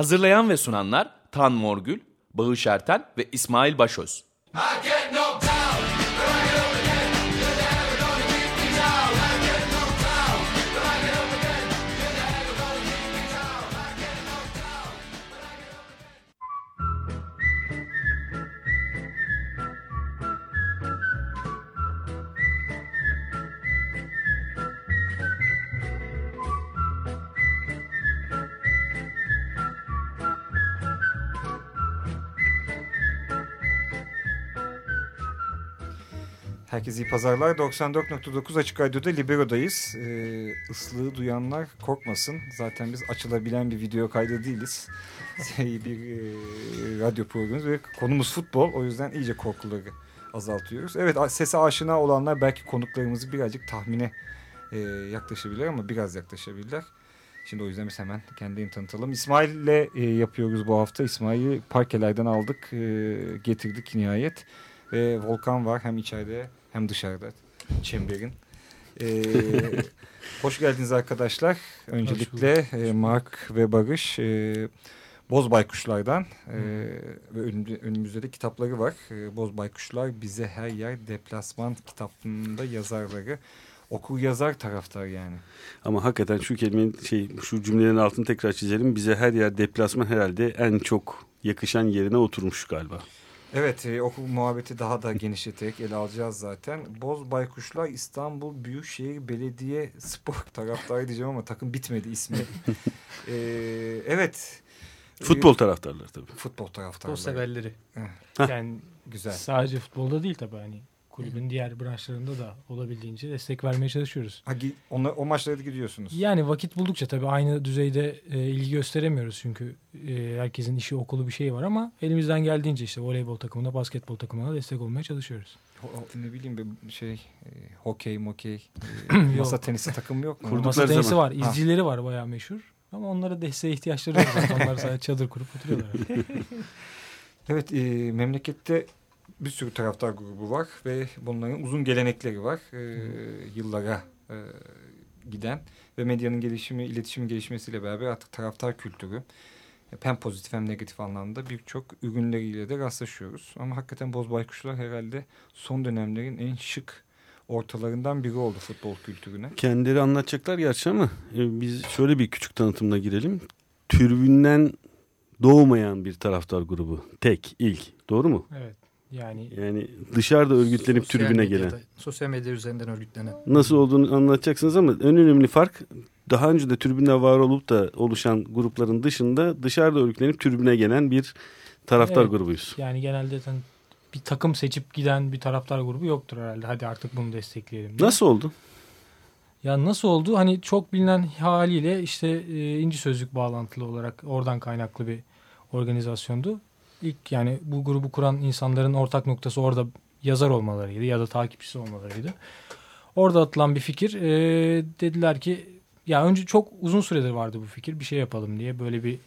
Hazırlayan ve sunanlar Tan Morgül, Bağış Erten ve İsmail Başöz. Herkese iyi pazarlar. 94.9 Açık Radyo'da Libero'dayız. Ee, ıslığı duyanlar korkmasın. Zaten biz açılabilen bir video kaydı değiliz. Şey, bir e, radyo programımız ve konumuz futbol. O yüzden iyice korkuları azaltıyoruz. Evet sese aşina olanlar belki konuklarımızı birazcık tahmine e, yaklaşabilir ama biraz yaklaşabilirler. Şimdi o yüzden biz hemen kendini tanıtalım. İsmail'le e, yapıyoruz bu hafta. İsmail'i parkelerden aldık, e, getirdik nihayet. Ve Volkan var hem içeride hem dışarıda çemberin. Ee, hoş geldiniz arkadaşlar. Öncelikle e, Mark ve Barış e, Boz Baykuşlar'dan e, ve önümüzde, de kitapları var. E, Boz Baykuşlar bize her yer deplasman kitabında yazarları. Okur yazar taraftar yani. Ama hakikaten şu kelimenin şey şu cümlelerin altını tekrar çizelim. Bize her yer deplasman herhalde en çok yakışan yerine oturmuş galiba. Evet e, okul muhabbeti daha da genişleterek ele alacağız zaten. Boz Baykuşlar İstanbul Büyükşehir Belediye Spor taraftarı diyeceğim ama takım bitmedi ismi. e, evet. Futbol taraftarları tabii. Futbol taraftarları. Futbol severleri. Heh. Yani Güzel. sadece futbolda değil tabii hani kulübün diğer branşlarında da olabildiğince destek vermeye çalışıyoruz. Ha, ona, o maçlara da gidiyorsunuz. Yani vakit buldukça tabii aynı düzeyde e, ilgi gösteremiyoruz çünkü e, herkesin işi okulu bir şey var ama elimizden geldiğince işte voleybol takımına, basketbol takımına destek olmaya çalışıyoruz. Ho- ne bileyim bir şey e, hokey mokey e, masa tenisi takım yok mu? Kurdukları Masa tenisi zaman. var, izcileri var bayağı meşhur. Ama onlara desteğe ihtiyaçları yok. Onlar sadece çadır kurup oturuyorlar. Evet e, memlekette bir sürü taraftar grubu var ve bunların uzun gelenekleri var. E, yıllara e, giden ve medyanın gelişimi, iletişimin gelişmesiyle beraber artık taraftar kültürü hem pozitif hem negatif anlamda birçok ürünleriyle de rastlaşıyoruz. Ama hakikaten Boz Baykuşlar herhalde son dönemlerin en şık ortalarından biri oldu futbol kültürüne. Kendileri anlatacaklar gerçi ama e, biz şöyle bir küçük tanıtımla girelim. Türbünden doğmayan bir taraftar grubu. Tek, ilk. Doğru mu? Evet. Yani Yani dışarıda örgütlenip tribüne medyada- gelen. Sosyal medya üzerinden örgütlenen. Nasıl olduğunu anlatacaksınız ama en önemli fark daha önce de tribünde var olup da oluşan grupların dışında dışarıda örgütlenip tribüne gelen bir taraftar Evet. grubuyuz. Yani genelde bir takım seçip giden bir taraftar grubu yoktur herhalde. Hadi artık bunu destekleyelim. diye. Nasıl oldu? Ya nasıl oldu? Hani çok bilinen haliyle işte e, inci sözlük bağlantılı olarak oradan kaynaklı bir organizasyondu. İlk yani bu grubu kuran insanların ortak noktası orada yazar olmalarıydı ya da takipçisi olmalarıydı. Orada atılan bir fikir. E, dediler ki ya önce çok uzun süredir vardı bu fikir. Bir şey yapalım diye böyle bir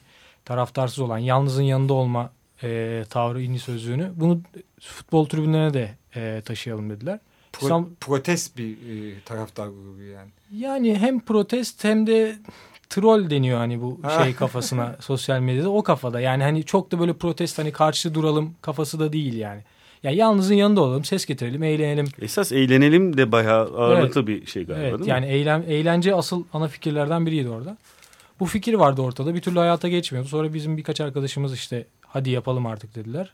taraftarsız olan yalnızın yanında olma e, tavrı inci sözlüğünü. Bunu futbol tribünlerine de e, taşıyalım dediler. Pro- İslam- protest bir e, taraftar grubu yani. Yani hem protest hem de troll deniyor hani bu şey kafasına sosyal medyada o kafada. Yani hani çok da böyle protest hani karşı duralım kafası da değil yani. Yani yalnızın yanında olalım, ses getirelim, eğlenelim. Esas eğlenelim de bayağı ağırlıklı bir şey galiba Evet değil yani mi? eylem, eğlence asıl ana fikirlerden biriydi orada. Bu fikir vardı ortada bir türlü hayata geçmiyordu. Sonra bizim birkaç arkadaşımız işte hadi yapalım artık dediler.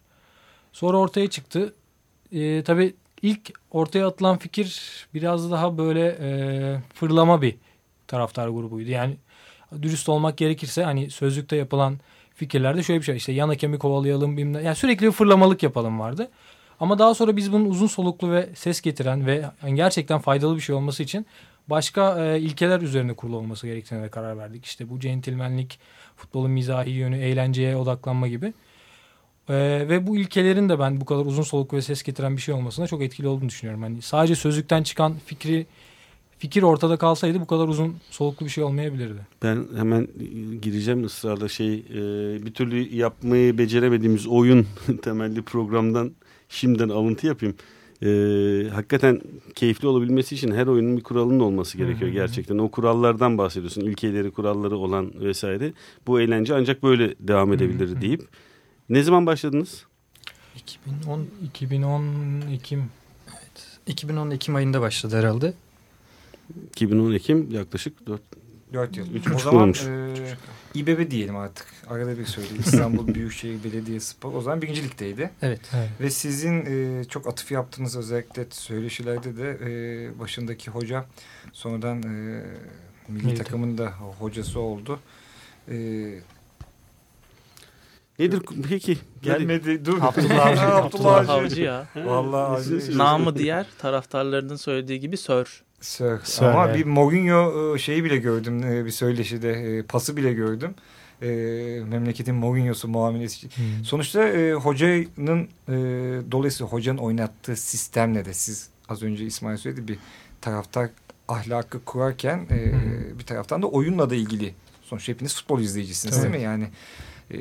Sonra ortaya çıktı. Ee, tabii ilk ortaya atılan fikir biraz daha böyle e, fırlama bir taraftar grubuydu. Yani dürüst olmak gerekirse hani sözlükte yapılan fikirlerde şöyle bir şey işte yan hakemi kovalayalım bilmem. Yani sürekli bir fırlamalık yapalım vardı. Ama daha sonra biz bunun uzun soluklu ve ses getiren ve gerçekten faydalı bir şey olması için başka e, ilkeler üzerine kurulu olması gerektiğine de karar verdik. İşte bu centilmenlik, futbolun mizahi yönü, eğlenceye odaklanma gibi. E, ve bu ilkelerin de ben bu kadar uzun soluklu ve ses getiren bir şey olmasına çok etkili olduğunu düşünüyorum. Hani sadece sözlükten çıkan fikri fikir ortada kalsaydı bu kadar uzun soluklu bir şey olmayabilirdi. Ben hemen gireceğim ısrarla şey e, bir türlü yapmayı beceremediğimiz oyun temelli programdan şimdiden alıntı yapayım. Ee, hakikaten keyifli olabilmesi için her oyunun bir kuralının olması gerekiyor gerçekten. O kurallardan bahsediyorsun. İlkeleri, kuralları olan vesaire. Bu eğlence ancak böyle devam edebilir deyip. Ne zaman başladınız? 2010 2010 Ekim 2010 Ekim ayında başladı herhalde. 2010 Ekim yaklaşık 4 4 yıl. Üç o zaman olmuş. e, İBB diyelim artık. Arada bir söyleyeyim. İstanbul Büyükşehir Belediyespor. O zaman birinci ligdeydi. Evet. evet. Ve sizin e, çok atıf yaptığınız özellikle söyleşilerde de e, başındaki hoca sonradan e, milli, Milli takımın da hocası oldu. E, Nedir peki? Gelmedi. Dur. Abdullah Avcı. Abdullah Avcı. Ya. Vallahi Avcı. Namı diğer taraftarlarının söylediği gibi Sör. Sir. Sir, Ama evet. bir Mourinho e, şeyi bile gördüm e, bir söyleşide. e, Pası bile gördüm. E, memleketin Mourinho'su muamelesi. Hmm. Sonuçta e, hocanın e, dolayısıyla hocanın oynattığı sistemle de siz az önce İsmail söyledi bir taraftar ahlakı kurarken e, bir taraftan da oyunla da ilgili sonuçta hepiniz futbol izleyicisiniz Tabii. değil mi? Yani e,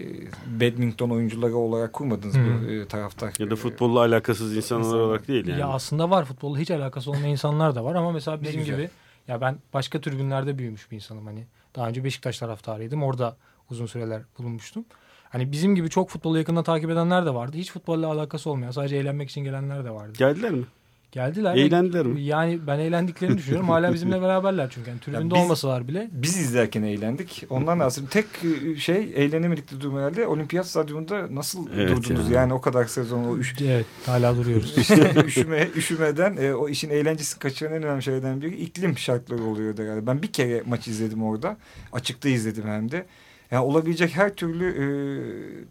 badminton oyuncuları olarak kurmadınız Hı. bu e, taraftar. Ya da futbolla alakasız insanlar İnsanlar. olarak değil yani. Ya aslında var futbolla hiç alakası olmayan insanlar da var ama mesela bizim gibi ya ben başka tribünlerde büyümüş bir insanım hani. Daha önce Beşiktaş taraftarıydım. Orada uzun süreler bulunmuştum. Hani bizim gibi çok futbolu yakından takip edenler de vardı. Hiç futbolla alakası olmayan sadece eğlenmek için gelenler de vardı. Geldiler mi? Geldiler. Eğlendiler mi? Yani ben eğlendiklerini düşünüyorum. Hala bizimle beraberler çünkü. Yani tribünde biz- olmasalar bile. Biz izlerken eğlendik. Ondan aslında tek e, şey eğlenemedik de durum herhalde. Olimpiyat stadyumunda nasıl Evet durdunuz? ya. Yani o kadar sezon o üç, Evet hala duruyoruz. üşüme, üşümeden e, o işin eğlencesi kaçıran en önemli şeylerden biri iklim şartları oluyor herhalde. Ben bir kere maç izledim orada. Açıkta izledim hem de. Yani olabilecek her türlü e,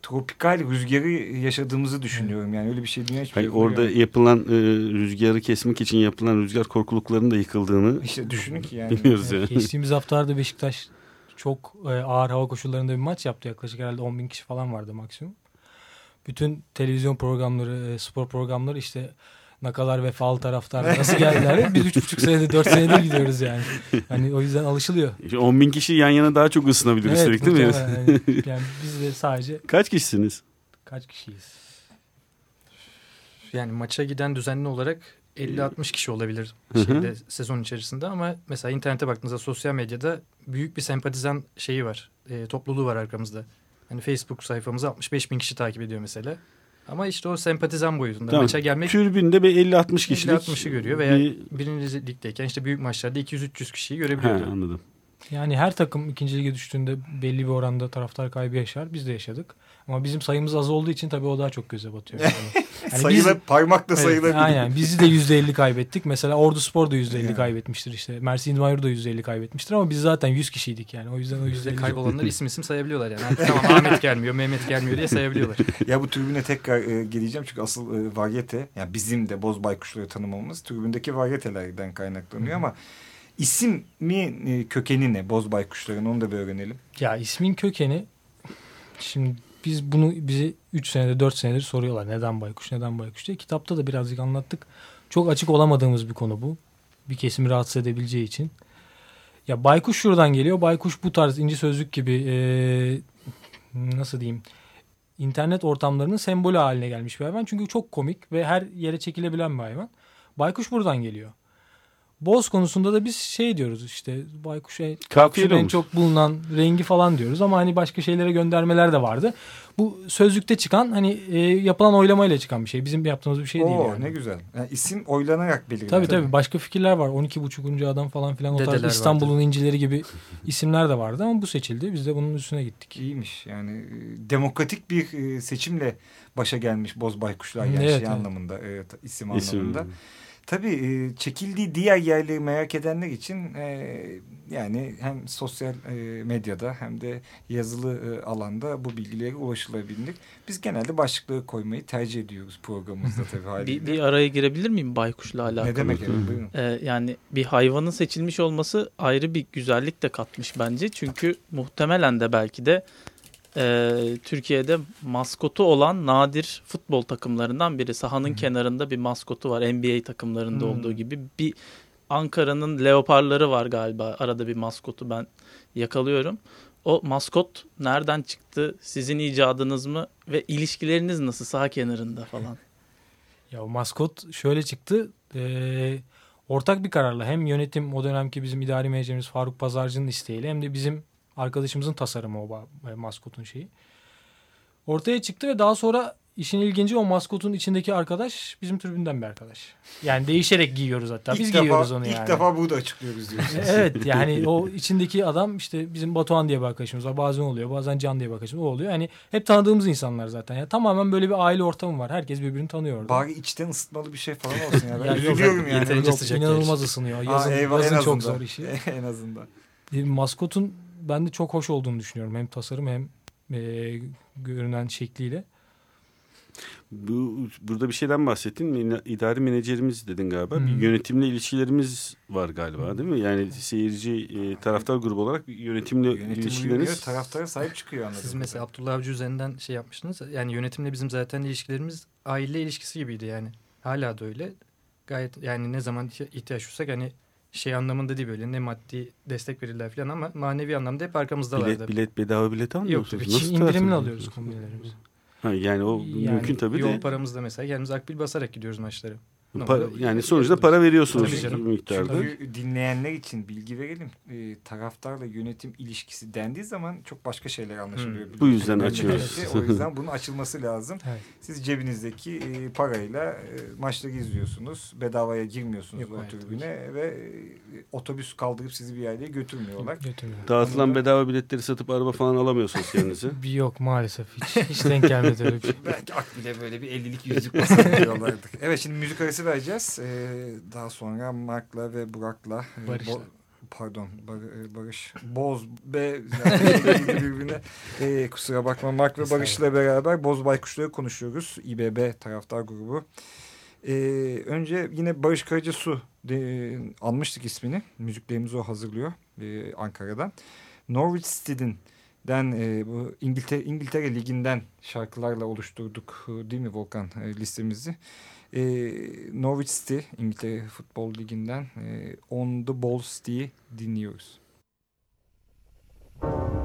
tropikal rüzgarı yaşadığımızı düşünüyorum. Yani öyle bir şey dünya hiçbir şey orada görmüyor. yapılan e, rüzgarı kesmek için yapılan rüzgar korkuluklarının da yıkıldığını işte düşünün ki yani. biliyoruz Evet, yani. Geçtiğimiz haftalarda Beşiktaş çok e, ağır hava koşullarında bir maç yaptı. Yaklaşık herhalde 10 bin kişi falan vardı maksimum. Bütün televizyon programları, e, spor programları işte ne kadar vefalı taraftar nasıl geldiler. Biz 3,5 senedir 4 senedir gidiyoruz yani. Hani o yüzden alışılıyor. İşte 10 bin kişi yan yana daha çok ısınabilir üstelik değil mi? yani. yani biz de sadece Kaç kişisiniz? kaç kişiyiz? Yani maça giden düzenli olarak 50-60 kişi olabilir Hı hı. şeyde, sezon içerisinde ama mesela internete baktığınızda sosyal medyada büyük bir sempatizan şeyi var. e, topluluğu var arkamızda. Hani Facebook sayfamızı 65 bin kişi takip ediyor mesela. Ama işte o sempatizan boyutunda. Tamam. Maça gelmek Türbünde bir 50-60 kişilik. 50-60'ı görüyor veya bir- birinci ligdeyken işte büyük maçlarda 200-300 kişiyi görebiliyordu. anladım. Yani her takım ikinci lige düştüğünde belli bir oranda taraftar kaybı yaşar. Biz de yaşadık. Ama bizim sayımız az olduğu için tabii o daha çok göze batıyor. Yani. Yani Sayıla, biz- parmakla Evet, sayılabilir. aynen. Bizi de %50 kaybettik. Mesela Ordu Spor da %50 Yani. kaybetmiştir işte. Mersin İdmayur da %50 kaybetmiştir ama biz zaten 100 kişiydik yani. O yüzden o Yüzde 50 kaybolanlar isim isim sayabiliyorlar yani. Hani tamam Ahmet gelmiyor, Mehmet gelmiyor diye sayabiliyorlar. Ya bu tribüne tekrar e, geleceğim çünkü asıl e, varyete yani bizim de boz baykuşları tanımamız tribündeki varyetelerden kaynaklanıyor ama ismi e, kökeni ne boz baykuşların onu da bir öğrenelim. Ya ismin kökeni şimdi biz bunu bizi 3 senedir 4 senedir soruyorlar. Neden baykuş neden baykuş diye. Kitapta da birazcık anlattık. Çok açık olamadığımız bir konu bu. Bir kesimi rahatsız edebileceği için. Ya baykuş şuradan geliyor. Baykuş bu tarz inci sözlük gibi eee, nasıl diyeyim internet ortamlarının sembolü haline gelmiş bir hayvan. Çünkü çok komik ve her yere çekilebilen bir hayvan. Baykuş buradan geliyor. Boz konusunda da biz şey diyoruz işte baykuş en, Kafiyeli baykuşun en çok bulunan rengi falan diyoruz ama hani başka şeylere göndermeler de vardı. Bu sözlükte çıkan hani e, yapılan oylamayla çıkan bir şey. Bizim yaptığımız bir şey değil Oo yani. ne güzel. Yani isim oylanarak belirleniyor. Tabii tabii başka fikirler var. 12 adam falan filan o tarz İstanbul'un incileri gibi isimler de vardı ama bu seçildi. Biz de bunun üstüne gittik. İyiymiş yani e, demokratik bir e, seçimle başa gelmiş boz baykuşlar yani evet, şey evet. anlamında e, isim, İsim. anlamında. Tabii e, çekildiği diğer yerleri merak edenler için e, yani hem sosyal e, medyada hem de yazılı e, alanda bu bilgilere ulaşılabilir. Biz genelde başlıkları koymayı tercih ediyoruz programımızda tabii haliyle. Bir, bir araya girebilir miyim baykuşla alakalı? ne demek buyurun. Ee, yani bir hayvanın seçilmiş olması ayrı bir güzellik de katmış bence. Çünkü muhtemelen de belki de e, Türkiye'de maskotu olan nadir futbol takımlarından biri. Sahanın kenarında bir maskotu var. NBA takımlarında Hmm. olduğu gibi. Bir Ankara'nın leoparları var galiba. Arada bir maskotu ben yakalıyorum. O maskot nereden çıktı? Sizin icadınız mı? Ve ilişkileriniz nasıl saha kenarında falan? Ya o maskot şöyle çıktı. Ee, ortak bir kararla hem yönetim o dönemki bizim idari menajerimiz Faruk Pazarcı'nın isteğiyle hem de bizim arkadaşımızın tasarımı o ba- maskotun şeyi. Ortaya çıktı ve daha sonra işin ilginci o maskotun içindeki arkadaş bizim tribünden bir arkadaş. Yani değişerek giyiyoruz hatta. Biz ilk giyiyoruz defa, onu ilk yani. defa burada açıklıyoruz diyorsunuz. evet yani o içindeki adam işte bizim Batuhan diye bir arkadaşımız var. Bazen oluyor bazen Can diye bir arkadaşımız o oluyor. Hani hep tanıdığımız insanlar zaten. Yani tamamen böyle bir aile ortamı var. Herkes birbirini tanıyor orada. Bari içten ısıtmalı bir şey falan olsun ya. Ben Ya yok, üzülüyorum yani. yeterince Yok, sıcak inanılmaz ısınıyor. Yazın, Aa, eyvah, yazın çok azından. zor işi. en azından. E, Maskotun ben de çok hoş olduğunu düşünüyorum. Hem tasarım hem e, görünen şekliyle. Bu, burada bir şeyden bahsettin. İna- İdari menajerimiz dedin galiba. Hı. Bir yönetimle ilişkilerimiz var galiba değil mi? Yani seyirci e, taraftar grubu olarak bir yönetimle Yönetim uyuyor, ilişkileriniz taraftara sahip çıkıyor anladığım Siz mesela. Abdullah Avcı üzerinden şey yapmıştınız. Yani yönetimle bizim zaten ilişkilerimiz aile ilişkisi gibiydi yani. Hala da öyle. Gayet yani ne zaman ihtiyaç duysak hani şey anlamında değil böyle ne maddi destek verirler falan ama manevi anlamda hep arkamızdalardı. bilet bilet bedava bilet almıyor Yok, musunuz? Ki indirimli alıyoruz kombinelerimizi. Ha, yani o Yani mümkün tabii Yol de. paramızda mesela kendimiz akbil basarak gidiyoruz maçlara. Yani sonuçta para veriyorsunuz canım. bir miktarda. Çünkü dinleyenler için bilgi verelim. Ee, taraftarla yönetim ilişkisi dendiği zaman çok başka şeyler anlaşılıyor. Hmm. Bu yüzden açıyoruz. O yüzden bunun açılması lazım. Evet. Siz cebinizdeki e, parayla e, maçları izliyorsunuz. Bedavaya girmiyorsunuz Yok, o hayır, tribüne ve e, otobüs kaldırıp sizi bir yerlere götürmüyorlar. Götürmüyor. Dağıtılan bedava biletleri satıp araba falan alamıyorsunuz kendinize. Bir yok maalesef. Hiç, hiç denk gelmedi öyle bir şey. Belki Akbil'e böyle bir 50'lik yüzük basabiliyorlardı. evet şimdi müzik arası vereceğiz. Ee, daha sonra Mark'la ve Burak'la e, Barış'la. Bo- pardon Bar- e, Barış Boz be yani birbirine e, kusura bakma Mark ve Barış'la beraber Boz Baykuşları konuşuyoruz. İBB taraftar grubu. Ee, önce yine Barış Karacasu de, almıştık ismini. Müziklerimizi o hazırlıyor e, Ankara'dan. Norwich City'den den e, bu İngiltere, İngiltere Ligi'nden şarkılarla oluşturduk e, değil mi Volkan e, listemizi. E, Norwich City İngiltere Futbol Ligi'nden e, On the Ball City'yi dinliyoruz. If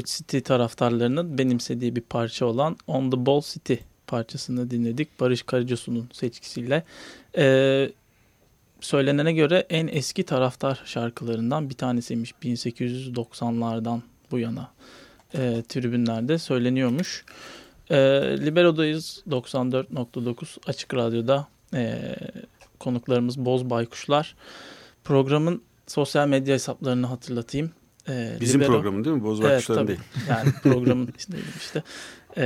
Norwich City taraftarlarının benimsediği bir parça olan On the Ball City parçasını dinledik. Barış Karacasu'nun seçkisiyle. Ee, söylenene göre en eski taraftar şarkılarından bir tanesiymiş. 1890'lardan bu yana e, tribünlerde söyleniyormuş. E, Libero'dayız 94.9 Açık Radyo'da e, konuklarımız Boz Baykuşlar. Programın sosyal medya hesaplarını hatırlatayım. E, Bizim Libero- programın değil mi? Boz Evet, tabii. değil. Yani programın işte. işte. E,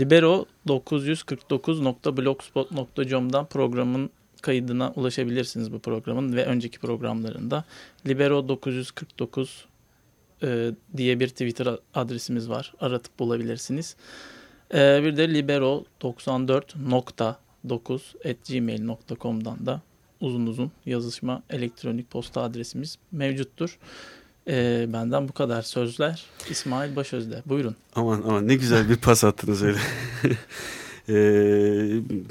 Libero 949.blogspot.com'dan programın kaydına ulaşabilirsiniz bu programın ve önceki programlarında. Libero 949 e, diye bir Twitter adresimiz var. Aratıp bulabilirsiniz. E, bir de libero 94.9 at gmail.com'dan da uzun uzun yazışma elektronik posta adresimiz mevcuttur. E, benden bu kadar sözler. İsmail Başözde. Buyurun. Aman aman ne güzel bir pas attınız öyle. Ee,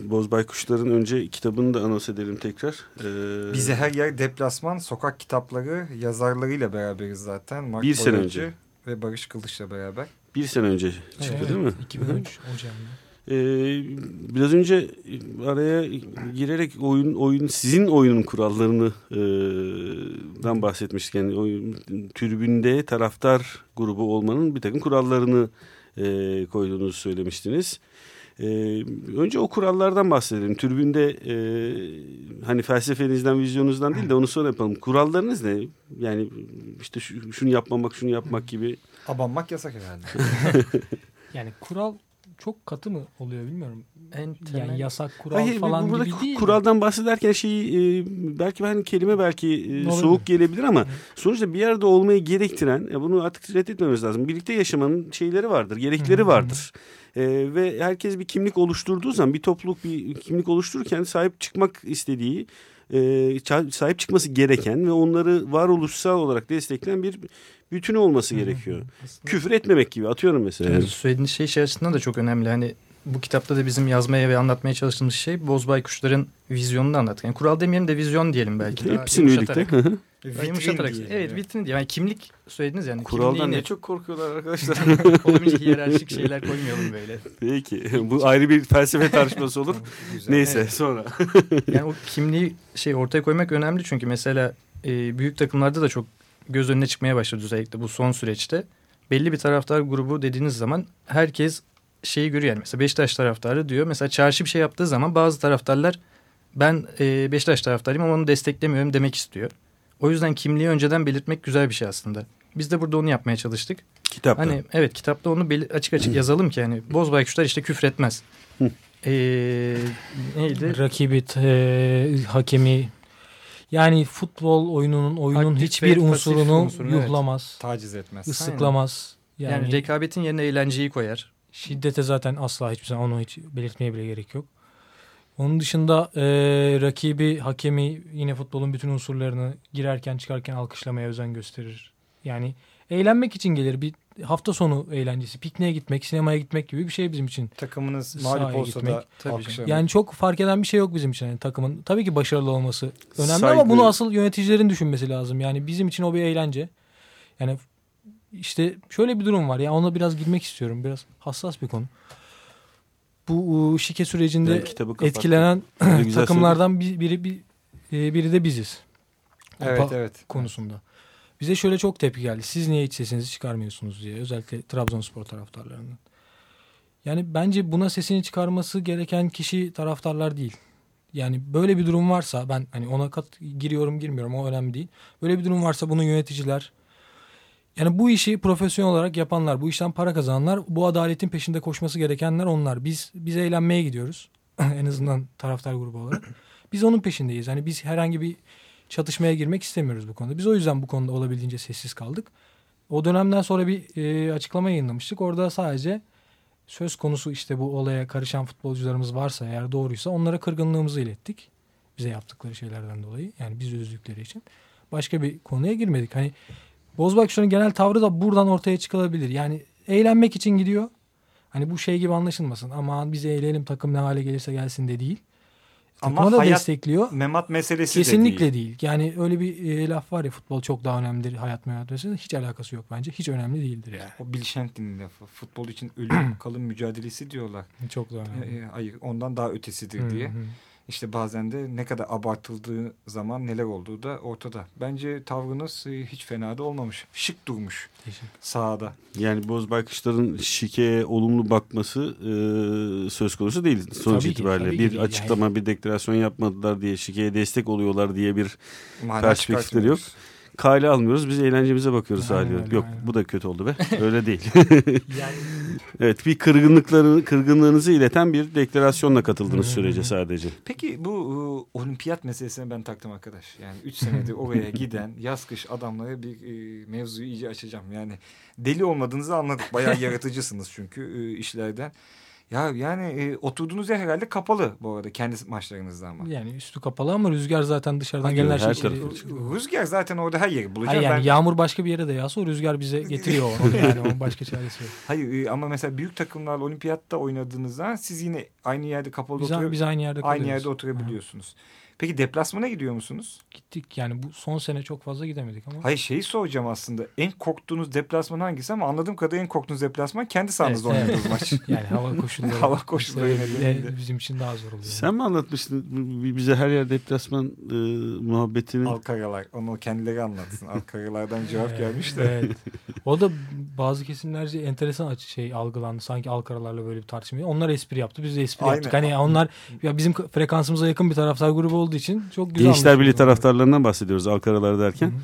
Boz Baykuşlar'ın önce kitabını da anons edelim tekrar. Ee, Bize her yer deplasman, sokak kitapları yazarlarıyla beraberiz zaten. Mark Bir sene Boyacı önce. Ve Barış Kılıç'la beraber. bir sene önce çıktı Evet, değil mi? 2013 Ocağı'nda. Ee, biraz önce araya girerek oyun oyun sizin oyunun kurallarını e, dan bahsetmiştik. Yani oyun tribünde taraftar grubu olmanın bir takım kurallarını e, koyduğunuzu söylemiştiniz. E, önce o kurallardan bahsedelim. Tribünde e, hani felsefenizden, vizyonunuzdan değil de onu sonra yapalım. Kurallarınız ne? Yani işte şu- şunu yapmamak, şunu yapmak gibi. Abanmak yasak herhalde. Yani kural çok katı mı oluyor bilmiyorum. En temel Yani yasak kural Hayır, falan burada gibi değil. de. kuraldan bahsederken şeyi e, belki hani kelime belki e, Olabilir. soğuk gelebilir ama sonuçta bir yerde olmayı gerektiren e, bunu artık reddetmemiz lazım. Birlikte yaşamanın şeyleri vardır, gerekleri Hı hı. vardır. E, ve herkes bir kimlik oluşturduğu zaman bir topluluk bir kimlik oluştururken sahip çıkmak istediği e, sahip çıkması gereken ve onları varoluşsal olarak destekleyen bir bütünü olması gerekiyor. Küfür etmemek gibi atıyorum mesela. Yani söylediğiniz şey şey açısından da çok önemli. Hani bu kitapta da bizim yazmaya ve anlatmaya çalıştığımız şey Bozbay kuşların vizyonunu anlattık. Yani kural demeyelim de vizyon diyelim belki. Daha Hepsini birlikte. yumuşatarak. Diye. Evet vitrin diye. Yani kimlik söylediniz yani. Kuraldan ne çok korkuyorlar arkadaşlar. olabildiğince hiyerarşik şeyler koymayalım böyle. Peki bu ayrı bir felsefe tartışması olur. Neyse Evet. sonra. Yani o kimliği şey ortaya koymak önemli çünkü mesela e, büyük takımlarda da çok göz önüne çıkmaya başladı özellikle bu son süreçte. Belli bir taraftar grubu dediğiniz zaman herkes şeyi görüyor yani mesela Beşiktaş taraftarı diyor. Mesela çarşı bir şey yaptığı zaman bazı taraftarlar ben e, Beşiktaş taraftarıyım ama onu desteklemiyorum demek istiyor. O yüzden kimliği önceden belirtmek güzel bir şey aslında. Biz de burada onu yapmaya çalıştık. Kitapta. Hani evet kitapta onu açık açık yazalım ki hani Bozbaykuşlar işte küfretmez. Ee, neydi? Rakibi, e, hakemi yani futbol oyununun oyunun Aktif hiçbir unsurunu unsurunu, evet. yuhlamaz, Taciz etmez. ıslıklamaz. Yani, Yani, rekabetin yerine eğlenceyi koyar. Şiddete zaten asla hiçbir zaman onu hiç belirtmeye bile gerek yok. Onun dışında e, rakibi, hakemi yine futbolun bütün unsurlarını girerken çıkarken alkışlamaya özen gösterir. Yani eğlenmek için gelir. Bir hafta sonu eğlencesi, pikniğe gitmek, sinemaya gitmek gibi bir şey bizim için. Takımınız mağlup olsa gitmek. da Tabii. Yani çok fark eden bir şey yok bizim için yani takımın. Tabii ki başarılı olması önemli Saygı- ama bunu asıl yöneticilerin düşünmesi lazım. Yani bizim için o bir eğlence. Yani işte şöyle bir durum var ya ona biraz girmek istiyorum. Biraz hassas bir konu. Bu şike sürecinde etkilenen takımlardan bir- biri bir, e, biri de biziz. evet Kupa evet. konusunda. Bize şöyle çok tepki geldi. Siz niye hiç sesinizi çıkarmıyorsunuz diye. Özellikle Trabzonspor taraftarlarından. Yani bence buna sesini çıkarması gereken kişi taraftarlar değil. Yani böyle bir durum varsa ben hani ona kat giriyorum girmiyorum o önemli değil. Böyle bir durum varsa bunu yöneticiler yani bu işi profesyonel olarak yapanlar, bu işten para kazananlar, bu adaletin peşinde koşması gerekenler onlar. Biz biz eğlenmeye gidiyoruz. en azından taraftar grubu olarak. Biz onun peşindeyiz. Hani biz herhangi bir çatışmaya girmek istemiyoruz bu konuda. Biz o yüzden bu konuda olabildiğince sessiz kaldık. O dönemden sonra bir e, açıklama yayınlamıştık. Orada sadece söz konusu işte bu olaya karışan futbolcularımız varsa eğer doğruysa onlara kırgınlığımızı ilettik. Bize yaptıkları şeylerden dolayı. Yani biz üzdükleri için. Başka bir konuya girmedik. Hani Bozbakşı'nın genel tavrı da buradan ortaya çıkılabilir. Yani eğlenmek için gidiyor. Hani bu şey gibi anlaşılmasın. Aman biz eğlenelim takım ne hale gelirse gelsin de değil. Ama da hayat destekliyor. memat meselesi de Kesinlikle değil. değil. Yani öyle bir e, laf var ya futbol çok daha önemlidir hayat memat meselesi. Hiç alakası yok bence. Hiç önemli değildir yani. O Bill Shanklin'in lafı. Futbol için ölüm kalım mücadelesi diyorlar. Çok daha önemli. E, e, Hayır ondan daha ötesidir Hı diye. hı. İşte bazen de ne kadar abartıldığı zaman neler olduğu da ortada. Bence tavrınız e, hiç fena da olmamış. Şık durmuş sahada. Yani Boz Baykuşlar'ın şikeye olumlu bakması e, söz konusu değil sonuç Tabii ki, itibariyle. ki bir değil. açıklama, bir deklarasyon yapmadılar diye şikeye destek oluyorlar diye bir Mana Perspektifleri çıkartmıyoruz. kale almıyoruz. Biz eğlencemize bakıyoruz Aynen Yok aynen. bu da kötü oldu be. Öyle değil. Yani evet bir kırgınlıklarını, kırgınlığınızı ileten bir deklarasyonla hı sürece sadece. Peki bu e, olimpiyat meselesine ben taktım arkadaş. Yani 3 senedir oraya giden yaz kış adamlara bir e, mevzuyu iyice açacağım. Yani deli olmadığınızı anladık. Bayağı yaratıcısınız çünkü e, işlerden. Ya yani e, oturduğunuz yer herhalde kapalı bu arada kendi maçlarınızda ama. yani üstü kapalı ama rüzgar zaten dışarıdan Hayır, gelen her şey. tarafı Rüzgar zaten orada her yeri bulacak. Hayır yani Ben- yağmur başka bir yere de yağsa o rüzgar bize getiriyor onu. Yani onun başka çaresi yok. Hayır e, ama mesela büyük takımlarla olimpiyatta oynadığınızda siz yine aynı yerde kapalı Biz, biz aynı yerde kalıyoruz. aynı yerde oturabiliyorsunuz. Peki deplasmana gidiyor musunuz? Gittik yani bu son sene çok fazla gidemedik ama. Hayır şeyi soracağım aslında. En korktuğunuz deplasman hangisi ama anladığım kadarıyla en korktuğunuz deplasman kendi sahanızda Evet, oynadığınız maç. Yani hava koşulları. Hava koşulları nedeniyle. bizim için daha zor oluyor. Sen mi anlatmıştın bize her yer deplasman e, muhabbetini? Alkaralar. Onu kendileri anlatsın. Alkaralardan cevap Evet, gelmiş de. Evet. O da bazı kesimlerce enteresan açı- şey algılandı. Sanki Alkaralarla böyle bir tartışma. Onlar espri yaptı. Biz de espri Aynen. yaptık. Hani onlar ya bizim frekansımıza yakın bir taraftar grubu olduğu için çok güzel Gençler Birliği taraftarlarından bahsediyoruz Alkaralar derken. Hı hı.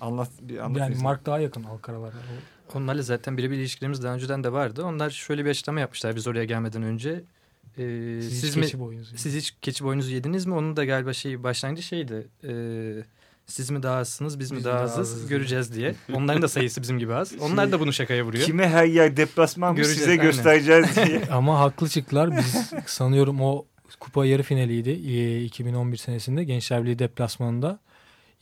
Anlat, bir anlat. Yani bize. Mark daha yakın Alkaralar'a. Onlarla zaten birebir ilişkilerimiz daha önceden de vardı. Onlar şöyle bir açıklama yapmışlar biz oraya gelmeden önce. Ee, Siz, siz, hiç mi keçi boyunuzu- siz hiç keçi boynuzu yediniz mi? Onun da galiba şey başlangıcı şeydi. Ee, siz mi daha azsınız biz mi Biz daha mi daha azız azız göreceğiz diye. Onların da sayısı bizim gibi az. Onlar da bunu şakaya vuruyor. Kime her yer deplasman Göreceğiz, size aynen. göstereceğiz diye. Ama haklı çıktılar. Biz sanıyorum o kupa yarı finaliydi. Ee, 2011 senesinde Gençler Birliği deplasmanında.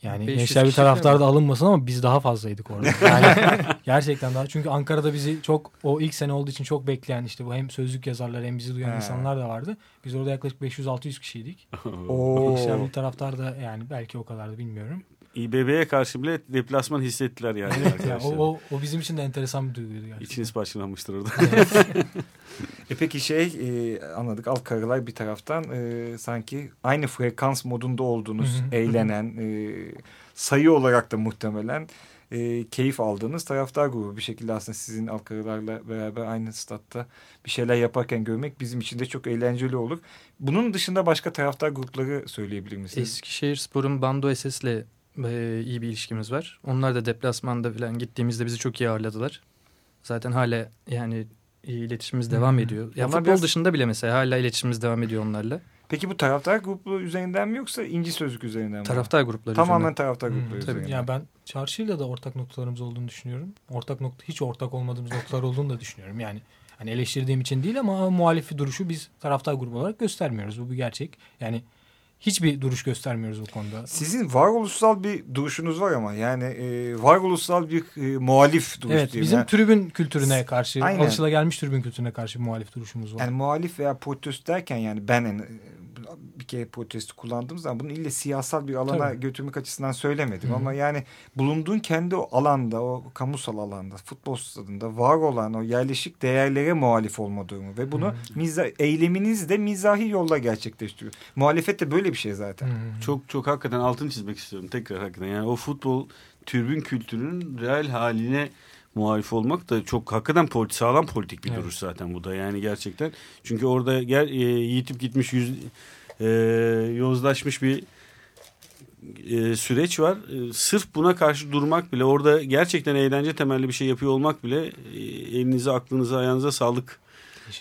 Yani 500 Gençler Birliği taraftarı da alınmasın ama biz daha fazlaydık orada. Yani gerçekten daha. Çünkü Ankara'da bizi çok o ilk sene olduğu için çok bekleyen işte bu hem sözlük yazarlar hem bizi duyan He. insanlar da vardı. Biz orada yaklaşık 500-600 kişiydik. Gençler Birliği taraftarı da yani belki o kadardı bilmiyorum. İBB'ye karşı bile deplasman hissettiler yani Evet, yani arkadaşlar. o, o, o bizim için de enteresan bir duyguydu gerçekten. İçiniz parçalanmıştır orada. E peki şey e, anladık Alkaralar bir taraftan e, sanki aynı frekans modunda olduğunuz, Hı hı. eğlenen, e, sayı olarak da muhtemelen e, keyif aldığınız taraftar grubu. Bir şekilde aslında sizin Alkaralarla beraber aynı statta bir şeyler yaparken görmek bizim için de çok eğlenceli olur. Bunun dışında başka taraftar grupları söyleyebilir misiniz? Eskişehir Spor'un Bando SS'le e, iyi bir ilişkimiz var. Onlar da deplasmanda falan gittiğimizde bizi çok iyi ağırladılar. Zaten hala yani iletişimimiz devam hı. ediyor. Ya Onlar futbol biraz- dışında bile mesela hala iletişimimiz devam ediyor onlarla. Peki bu taraftar grubu üzerinden mi yoksa inci sözlük üzerinden mi? Taraftar grupları Tamamen üzerinden. taraftar Hmm, grupları tabii. üzerinden. Yani ben çarşıyla da ortak noktalarımız olduğunu düşünüyorum. Ortak nokta hiç ortak olmadığımız noktalar olduğunu da düşünüyorum. Yani hani eleştirdiğim için değil ama muhalif bir duruşu biz taraftar grubu olarak göstermiyoruz. Bu bir gerçek. Yani hiçbir duruş göstermiyoruz bu konuda. Sizin varoluşsal bir duruşunuz var ama yani e, varoluşsal bir e, muhalif duruş Evet diyeyim. bizim yani, tribün kültürüne karşı, Aynen. alışılagelmiş tribün kültürüne karşı bir muhalif duruşumuz var. yani muhalif veya protesto derken yani ben kere protesto kullandığım zaman bunu ille siyasal bir alana Tabii. götürmek açısından söylemedim Hı. ama yani bulunduğun kendi o alanda o kamusal alanda futbol stadında var olan o yerleşik değerlere muhalif olma durumu ve bunu miza eyleminiz de mizahi yolla gerçekleştiriyor. Muhalefet de böyle bir şey zaten. Hı. çok çok hakikaten altını çizmek istiyorum tekrar hakikaten. Yani o futbol türbün kültürünün real haline muhalif olmak da çok hakikaten politi, sağlam politik bir Evet. duruş zaten bu da yani gerçekten. Çünkü orada ger, e, yitip gitmiş yüz, e, yozlaşmış bir e, süreç var. E, sırf buna karşı durmak bile orada gerçekten eğlence temelli bir şey yapıyor olmak bile e, elinize aklınıza ayağınıza sağlık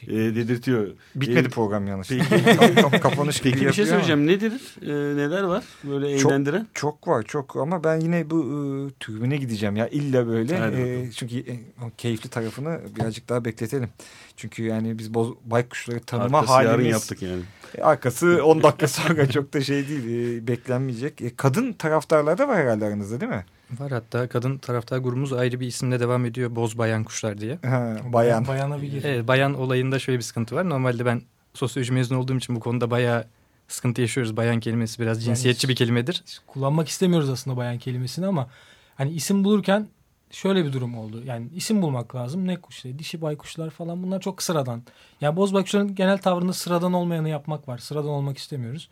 e, dedirtiyor. Bitmedi E, program yanlış. peki- Kap- Kapanış Peki bir şey yapıyor ama. söyleyeceğim. Nedir? E, neler var böyle Çok- eğlendiren? Çok var çok ama ben yine bu e, tribüne gideceğim ya illa böyle Hadi E, çünkü e, o keyifli tarafını birazcık daha bekletelim. Çünkü yani biz boz, baykuşları tanıma Arkası yarın halimiz yaptık yani. e, arkası 10 dakika sonra çok da şey değil e, beklenmeyecek. E, kadın taraftarlar da var herhalde aranızda değil mi? Var hatta kadın taraftar grubumuz ayrı bir isimle devam ediyor. Boz Bayan Kuşlar diye. Ha, bayan. Bayana bir gir. Evet, bayan olayında şöyle bir sıkıntı var. Normalde ben sosyoloji mezunu olduğum için bu konuda bayağı sıkıntı yaşıyoruz. Bayan kelimesi biraz cinsiyetçi bir kelimedir. kullanmak istemiyoruz aslında bayan kelimesini ama hani isim bulurken şöyle bir durum oldu. Yani isim bulmak lazım. Ne kuş, işte, dişi baykuşlar falan bunlar çok sıradan. Yani boz baykuşların genel tavrında sıradan olmayanı yapmak var. Sıradan olmak istemiyoruz.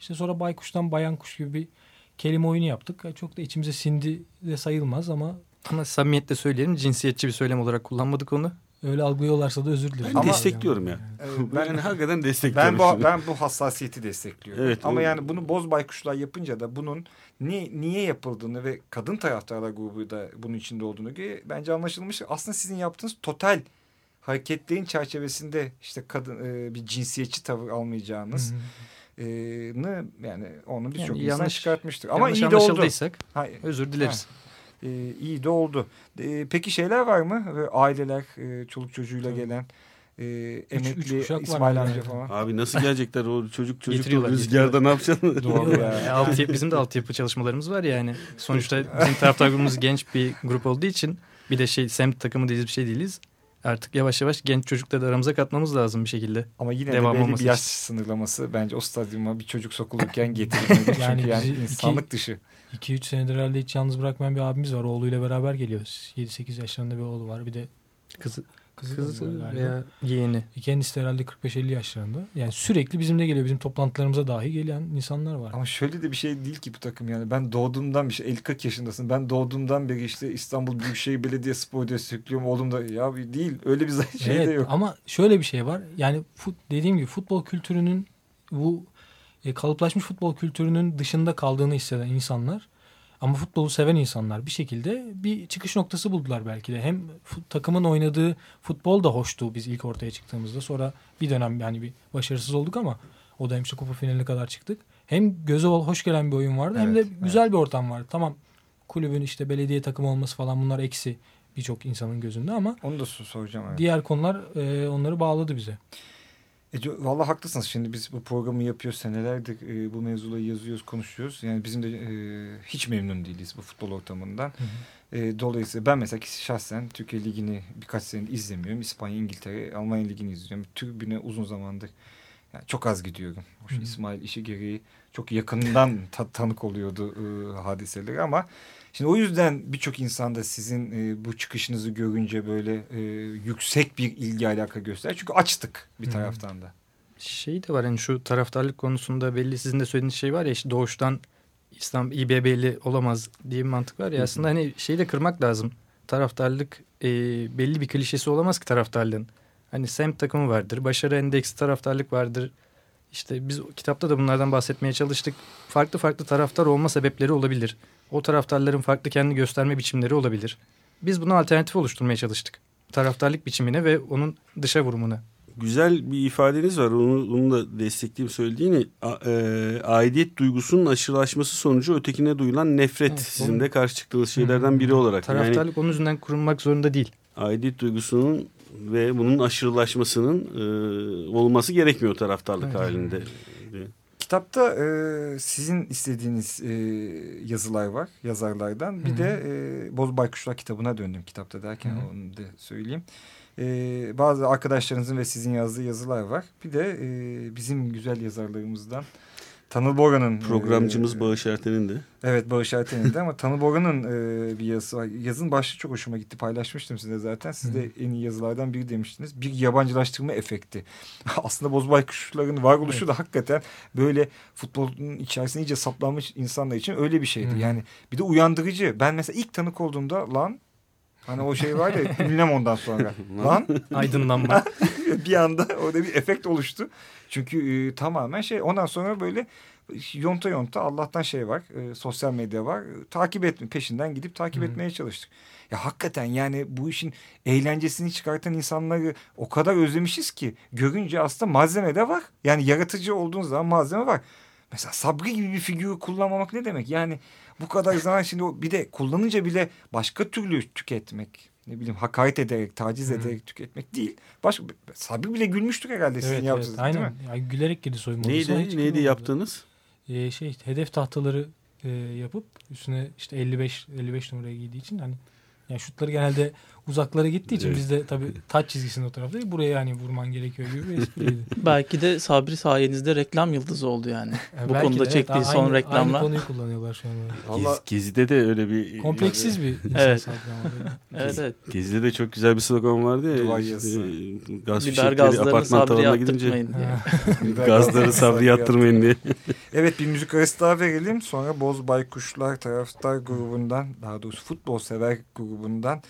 İşte sonra baykuştan bayan kuş gibi bir kelime oyunu yaptık. Yani Çok da içimize sindi de sayılmaz ama Ama samimiyetle söyleyelim cinsiyetçi bir söylem olarak kullanmadık onu. öyle algılıyorlarsa da özür dilerim. Ben Ama- destekliyorum ya. Ee, Ben ben hakikaten ben destekliyorum. bu ben bu hassasiyeti destekliyorum. Evet, Ama o- yani bunu boz baykuşlar yapınca da bunun niye niye yapıldığını ve kadın taraftarlar grubu da bunun içinde olduğunu göre bence anlaşılmış. Aslında sizin yaptığınız total hareketlerin çerçevesinde işte kadın e, bir cinsiyetçi tavır almayacağınız Hı hı. E, nı yani onu biz Yani çok insan yanlış- çıkartmıştık. Ama iyi de oldu. anlaşıldıysak Ha, özür dileriz. e, iyi de oldu. E, peki şeyler var mı? Böyle aileler, e, çoluk çocuğuyla Tabii. gelen e, üç emekli kuşak var İsmail yani. amca falan. Abi nasıl gelecekler o çocuk çocuk rüzgarda ne yapacaksın? Doğru ya. Altyapı, bizim de altyapı çalışmalarımız var yani. Sonuçta bizim taraftar grubumuz genç bir grup olduğu için bir de şey semt takımı değiliz bir şey değiliz. Artık yavaş yavaş genç çocukları da aramıza katmamız lazım bir şekilde. Ama yine Devam de belli bir yaş için. sınırlaması bence o stadyuma bir çocuk sokulurken getirilmeli. Yani Çünkü yani insanlık dışı. 2-3 senedir herhalde hiç yalnız bırakmayan bir abimiz var. Oğluyla beraber geliyoruz. 7-8 yaşlarında bir oğlu var. Bir de Kızı, kızı, kızı veya yeğeni. Kendisi de herhalde 45-50 yaşlarında. Yani sürekli bizimle geliyor. Bizim toplantılarımıza dahi gelen insanlar var. Ama şöyle de bir şey değil ki bu takım yani. Ben doğduğumdan bir şey 50-40 yaşındasın. Ben doğduğumdan beri işte İstanbul Büyükşehir Belediye Spor destekliyorum. Oğlum da ya değil. Öyle bir şey evet de yok. ama şöyle bir şey var. Yani fut, dediğim gibi futbol kültürünün bu e, kalıplaşmış futbol kültürünün dışında kaldığını hisseden insanlar ama futbolu seven insanlar bir şekilde bir çıkış noktası buldular belki de. Hem takımın oynadığı futbol da hoştu biz ilk ortaya çıktığımızda. Sonra bir dönem yani bir başarısız olduk ama o da hem işte kupa finaline kadar çıktık. Hem göze hoş gelen bir oyun vardı hem de Evet, güzel bir ortam vardı. Tamam kulübün işte belediye takımı olması falan bunlar eksi birçok insanın gözünde ama Onu da sor- soracağım. Evet. diğer konular e, onları bağladı bize. E, Vallahi haklısınız. Şimdi biz bu programı yapıyoruz senelerdir. e, bu mevzuları yazıyoruz, konuşuyoruz. Yani bizim de e, hiç memnun değiliz bu futbol ortamından. E, dolayısıyla ben mesela şahsen Türkiye Ligi'ni birkaç senedir izlemiyorum. İspanya, İngiltere, Almanya Ligi'ni izliyorum. Tribüne uzun zamandır yani çok az gidiyorum. Hoş, Hı hı. İsmail işi gereği çok yakından ta- tanık oluyordu e, hadiseleri ama şimdi o yüzden birçok insan da sizin e, bu çıkışınızı görünce böyle e, yüksek bir ilgi alaka göster. Çünkü açtık bir taraftan da. Şey de var hani şu taraftarlık konusunda belli sizin de söylediğiniz şey var ya işte doğuştan İslam İBB'li olamaz diye bir mantık var ya aslında hani şeyi de kırmak lazım. Taraftarlık e, belli bir klişesi olamaz ki taraftarlığın. Hani semt takımı vardır, başarı endeksi taraftarlık vardır. İşte biz kitapta da bunlardan bahsetmeye çalıştık. Farklı farklı taraftar olma sebepleri olabilir. O taraftarların farklı kendi gösterme biçimleri olabilir. Biz buna alternatif oluşturmaya çalıştık. Taraftarlık biçimine ve onun dışa vurumuna. Güzel bir ifadeniz var. Onu, onu da destekleyeyim söylediğini. A, e, aidiyet duygusunun aşılaşması sonucu ötekine duyulan nefret Evet, sizin bunu- de karşı çıktığınız şeylerden biri olarak. Yani Taraftarlık onun yüzünden kurulmak zorunda değil. aidiyet duygusunun ve bunun aşırılaşmasının e, olması gerekmiyor taraftarlık Evet. halinde. Kitapta e, sizin istediğiniz e, yazılar var yazarlardan. Bir Hı hı. de e, Boz Baykuşlar kitabına döndüm kitapta derken Hı hı. onu da söyleyeyim. E, bazı arkadaşlarınızın ve sizin yazdığı yazılar var. Bir de e, bizim güzel yazarlarımızdan Tanıl Bora'nın Programcımız e, Bağış Erten'in de. Evet Bağış Erten'in de ama Tanıl Bora'nın e, bir yazısı var. Yazın başlığı çok hoşuma gitti. Paylaşmıştım size zaten. Siz de en iyi yazılardan biri demiştiniz. Bir yabancılaştırma efekti. Aslında Bozbay Kuşların varoluşu da hakikaten böyle futbolun içerisine iyice saplanmış insanlar için öyle bir şeydi. Hı. Yani bir de uyandırıcı. Ben mesela ilk tanık olduğumda lan hani o şey var ya ünlem ondan sonra. lan Aydınlanma. bir anda orada bir efekt oluştu. Çünkü e, tamamen şey ondan sonra böyle yonta yonta Allah'tan şey var e, sosyal medya var E, takip etme peşinden gidip takip Hı. etmeye çalıştık. Ya hakikaten yani bu işin eğlencesini çıkartan insanları o kadar özlemişiz ki görünce aslında malzeme de var. Yani yaratıcı olduğun zaman malzeme var. Mesela Sabri gibi bir figürü kullanmamak ne demek? Yani bu kadar zaman şimdi bir de kullanınca bile başka türlü tüketmek. Ne bileyim hakaret ederek, taciz Hı. ederek tüketmek değil. Başka Sabri bile gülmüştür herhalde sizin Evet, evet yaptığınız değil aynen. mi? Yani gülerek girdi soyunma odasına. Neydi, neydi yaptığınız? Ee, şey hedef tahtaları e, yapıp üstüne işte 55 55 numaraya giydiği için hani Yani şutları genelde uzaklara gittiği için Evet. biz de tabii taç çizgisinin o tarafta buraya yani vurman gerekiyor gibi bir espriydi. Belki de Sabri sayenizde reklam yıldızı oldu yani. Yani Bu belki konuda de, çektiği evet, son aynı, reklamlar. Aynı konuyu kullanıyorlar şu an. Valla Gez- Gezi'de de öyle bir... Kompleksiz bir insan Evet. Sabri. Evet evet. Gezi'de de çok güzel bir slogan vardı ya. İşte, gaz Biber gazlarını apartman Sabri'ye tavanına gidince gazları Sabri'ye attırmayın diye. Evet bir müzik arası daha verelim. Sonra Boz Baykuşlar taraftar grubundan daha doğrusu futbol sever grubundan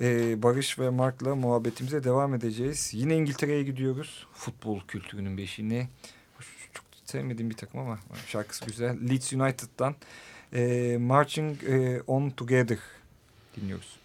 e, Barış ve Mark'la muhabbetimize devam edeceğiz. Yine İngiltere'ye gidiyoruz. Futbol kültürünün beşiğine. Çok sevmediğim bir takım ama şarkısı güzel. Leeds United'dan e, Marching On Together dinliyoruz.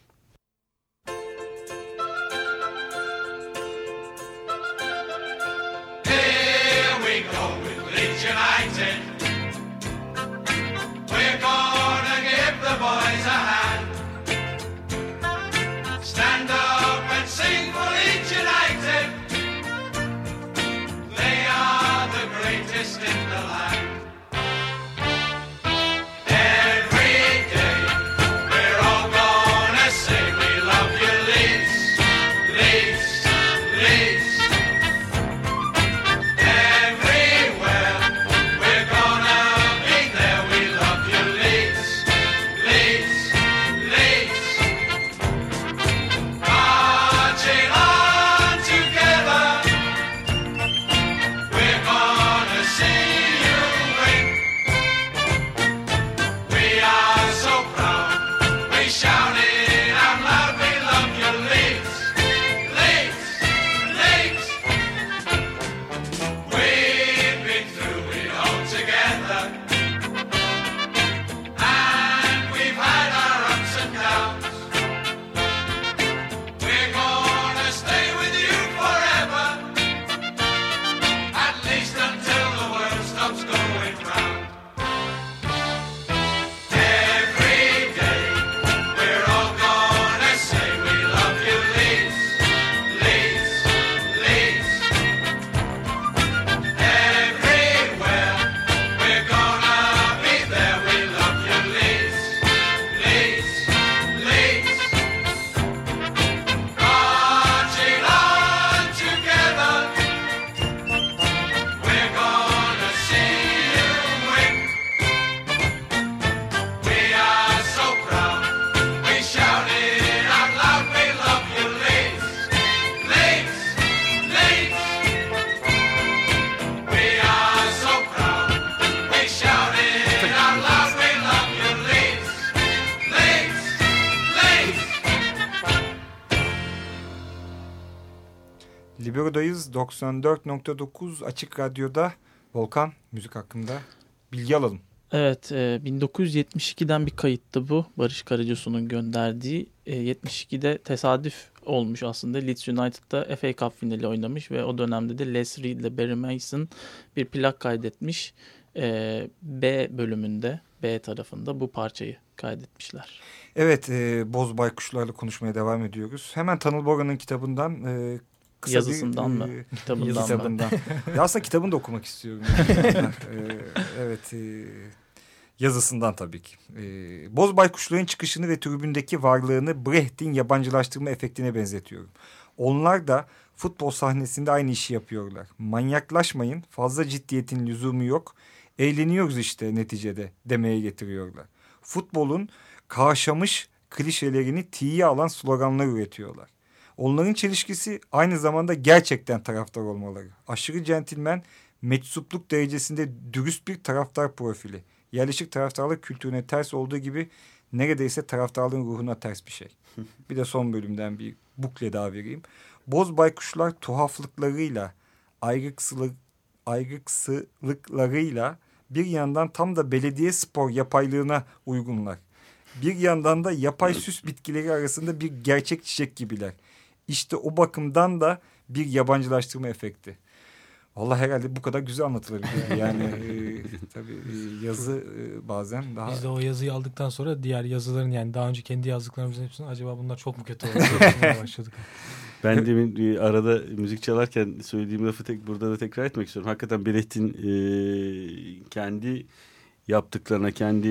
94.9 Açık Radyo'da Volkan müzik hakkında bilgi alalım. Evet, e, 1972'den bir kayıttı bu. Barış Karacasu'nun gönderdiği. E, 72'de tesadüf olmuş aslında. Leeds United'da FA Cup finali oynamış ve o dönemde de Les Reed ile Barry Mason bir plak kaydetmiş. E, B bölümünde, B tarafında bu parçayı kaydetmişler. Evet, e, Boz Baykuşlarla konuşmaya devam ediyoruz. Hemen Tanıl Bora'nın kitabından e, kısa Yazısından bir, mı? e, Kitabından mı? kitabından. ya aslında kitabını da okumak istiyorum. yani. E, evet, e, yazısından tabii ki. E, Boz Baykuşların çıkışını ve tribündeki varlığını Brecht'in yabancılaştırma efektine benzetiyorum. Onlar da futbol sahnesinde aynı işi yapıyorlar. Manyaklaşmayın, fazla ciddiyetin lüzumu yok. Eğleniyoruz işte neticede demeye getiriyorlar. Futbolun kaşamış klişelerini tiye alan sloganlar üretiyorlar. Onların çelişkisi aynı zamanda gerçekten taraftar olmaları. Aşırı centilmen, meczupluk derecesinde dürüst bir taraftar profili. Yerleşik taraftarlık kültürüne ters olduğu gibi neredeyse taraftarlığın ruhuna ters bir şey. Bir de son bölümden bir bukle daha vereyim. Boz baykuşlar tuhaflıklarıyla, ayrıksılık, ayrıksılıklarıyla bir yandan tam da belediye spor yapaylığına uygunlar. Bir yandan da yapay süs bitkileri arasında bir gerçek çiçek gibiler. İşte o bakımdan da bir yabancılaştırma efekti. Vallahi herhalde bu kadar güzel anlatılabilir. Yani e, tabii e, yazı e, bazen daha... Biz de o yazıyı aldıktan sonra diğer yazıların yani daha önce kendi yazdıklarımızın hepsini acaba bunlar çok mu kötü oldu başladık. Ben demin bir arada müzik çalarken söylediğim lafı tek burada da tekrar etmek istiyorum. Hakikaten Brecht'in e, kendi yaptıklarına kendi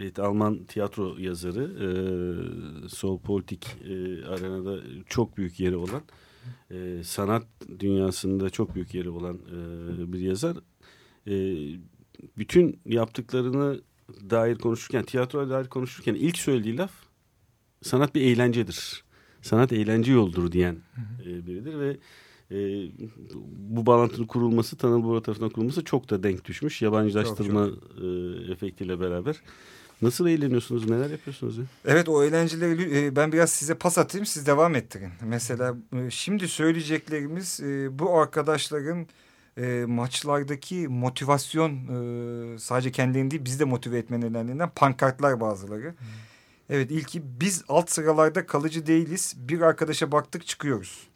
e, Alman tiyatro yazarı e, Sol Politik e, arenada çok büyük yeri olan e, sanat dünyasında çok büyük yeri olan e, bir yazar. E, bütün yaptıklarını dair konuşurken, tiyatroya dair konuşurken ilk söylediği laf sanat bir eğlencedir. Sanat eğlence yoldur diyen e, biridir ve e, bu bağlantının kurulması Tanıl Bora tarafından kurulması çok da denk düşmüş. Yabancılaştırma E, efektiyle beraber. Nasıl eğleniyorsunuz? Neler yapıyorsunuz? Ya? Evet o eğlenceleri e, ben biraz size pas atayım siz devam ettirin. Mesela e, şimdi söyleyeceklerimiz e, bu arkadaşların e, maçlardaki motivasyon e, sadece kendilerini değil bizi de motive etme nedenlerinden pankartlar bazıları. Evet ilki biz alt sıralarda kalıcı değiliz. Bir arkadaşa baktık çıkıyoruz.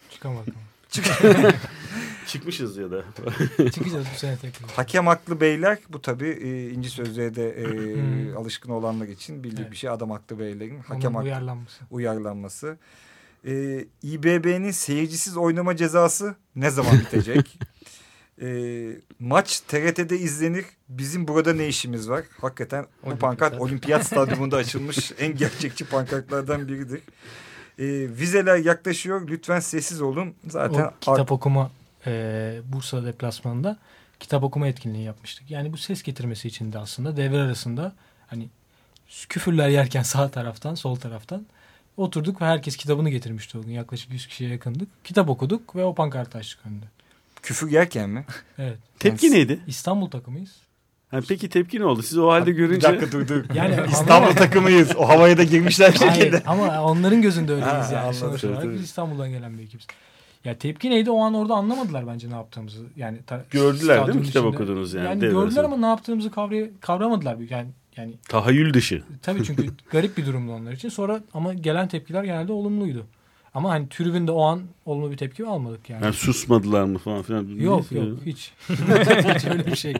Çıkamadık. Çıkmışız ya da. Çıkacağız bu sene tekrar. Hakem haklı beyler bu tabii e, inci sözlüğe de e, Hmm. alışkın olanlar için bildiği Evet. bir şey adam haklı beylerin hakem haklı uyarlanması. uyarlanması. Ee, İBB'nin seyircisiz oynama cezası ne zaman bitecek? Ee, maç TRT'de izlenir. Bizim burada ne işimiz var? Hakikaten bu Olimpiyat. pankart olimpiyat stadyumunda açılmış en gerçekçi pankartlardan biridir. Ee, vizeler yaklaşıyor. Lütfen sessiz olun. Zaten o kitap okuma e, Bursa deplasmanında kitap okuma etkinliği yapmıştık. Yani bu ses getirmesi için de aslında devre arasında hani küfürler yerken sağ taraftan sol taraftan oturduk ve herkes kitabını getirmişti o gün. Yaklaşık 100 kişiye yakındık. Kitap okuduk ve o pankartı açtık önünde. küfür yerken mi? Evet. Tepki neydi? İstanbul takımıyız. Ha, peki tepki ne oldu? Siz o halde Bir görünce... dakika dur dur. Yani İstanbul takımıyız. O havaya da girmişler bir Hayır, şekilde. ama onların gözünde öyleyiz Ha, yani. Sonuç olarak biz İstanbul'dan gelen bir ekibiz. Ya tepki neydi? O an orada anlamadılar bence ne yaptığımızı. Yani ta- Gördüler değil mi kitap okudunuz yani? Yani gördüler ama ne yaptığımızı kavraya, kavramadılar. Yani yani Tahayyül dışı. tabii çünkü garip bir durumdu onlar için. Sonra ama gelen tepkiler genelde olumluydu. Ama hani tribünde o an olumlu bir tepki almadık yani. Yani susmadılar mı falan filan. yok yok hiç. hiç öyle bir şey.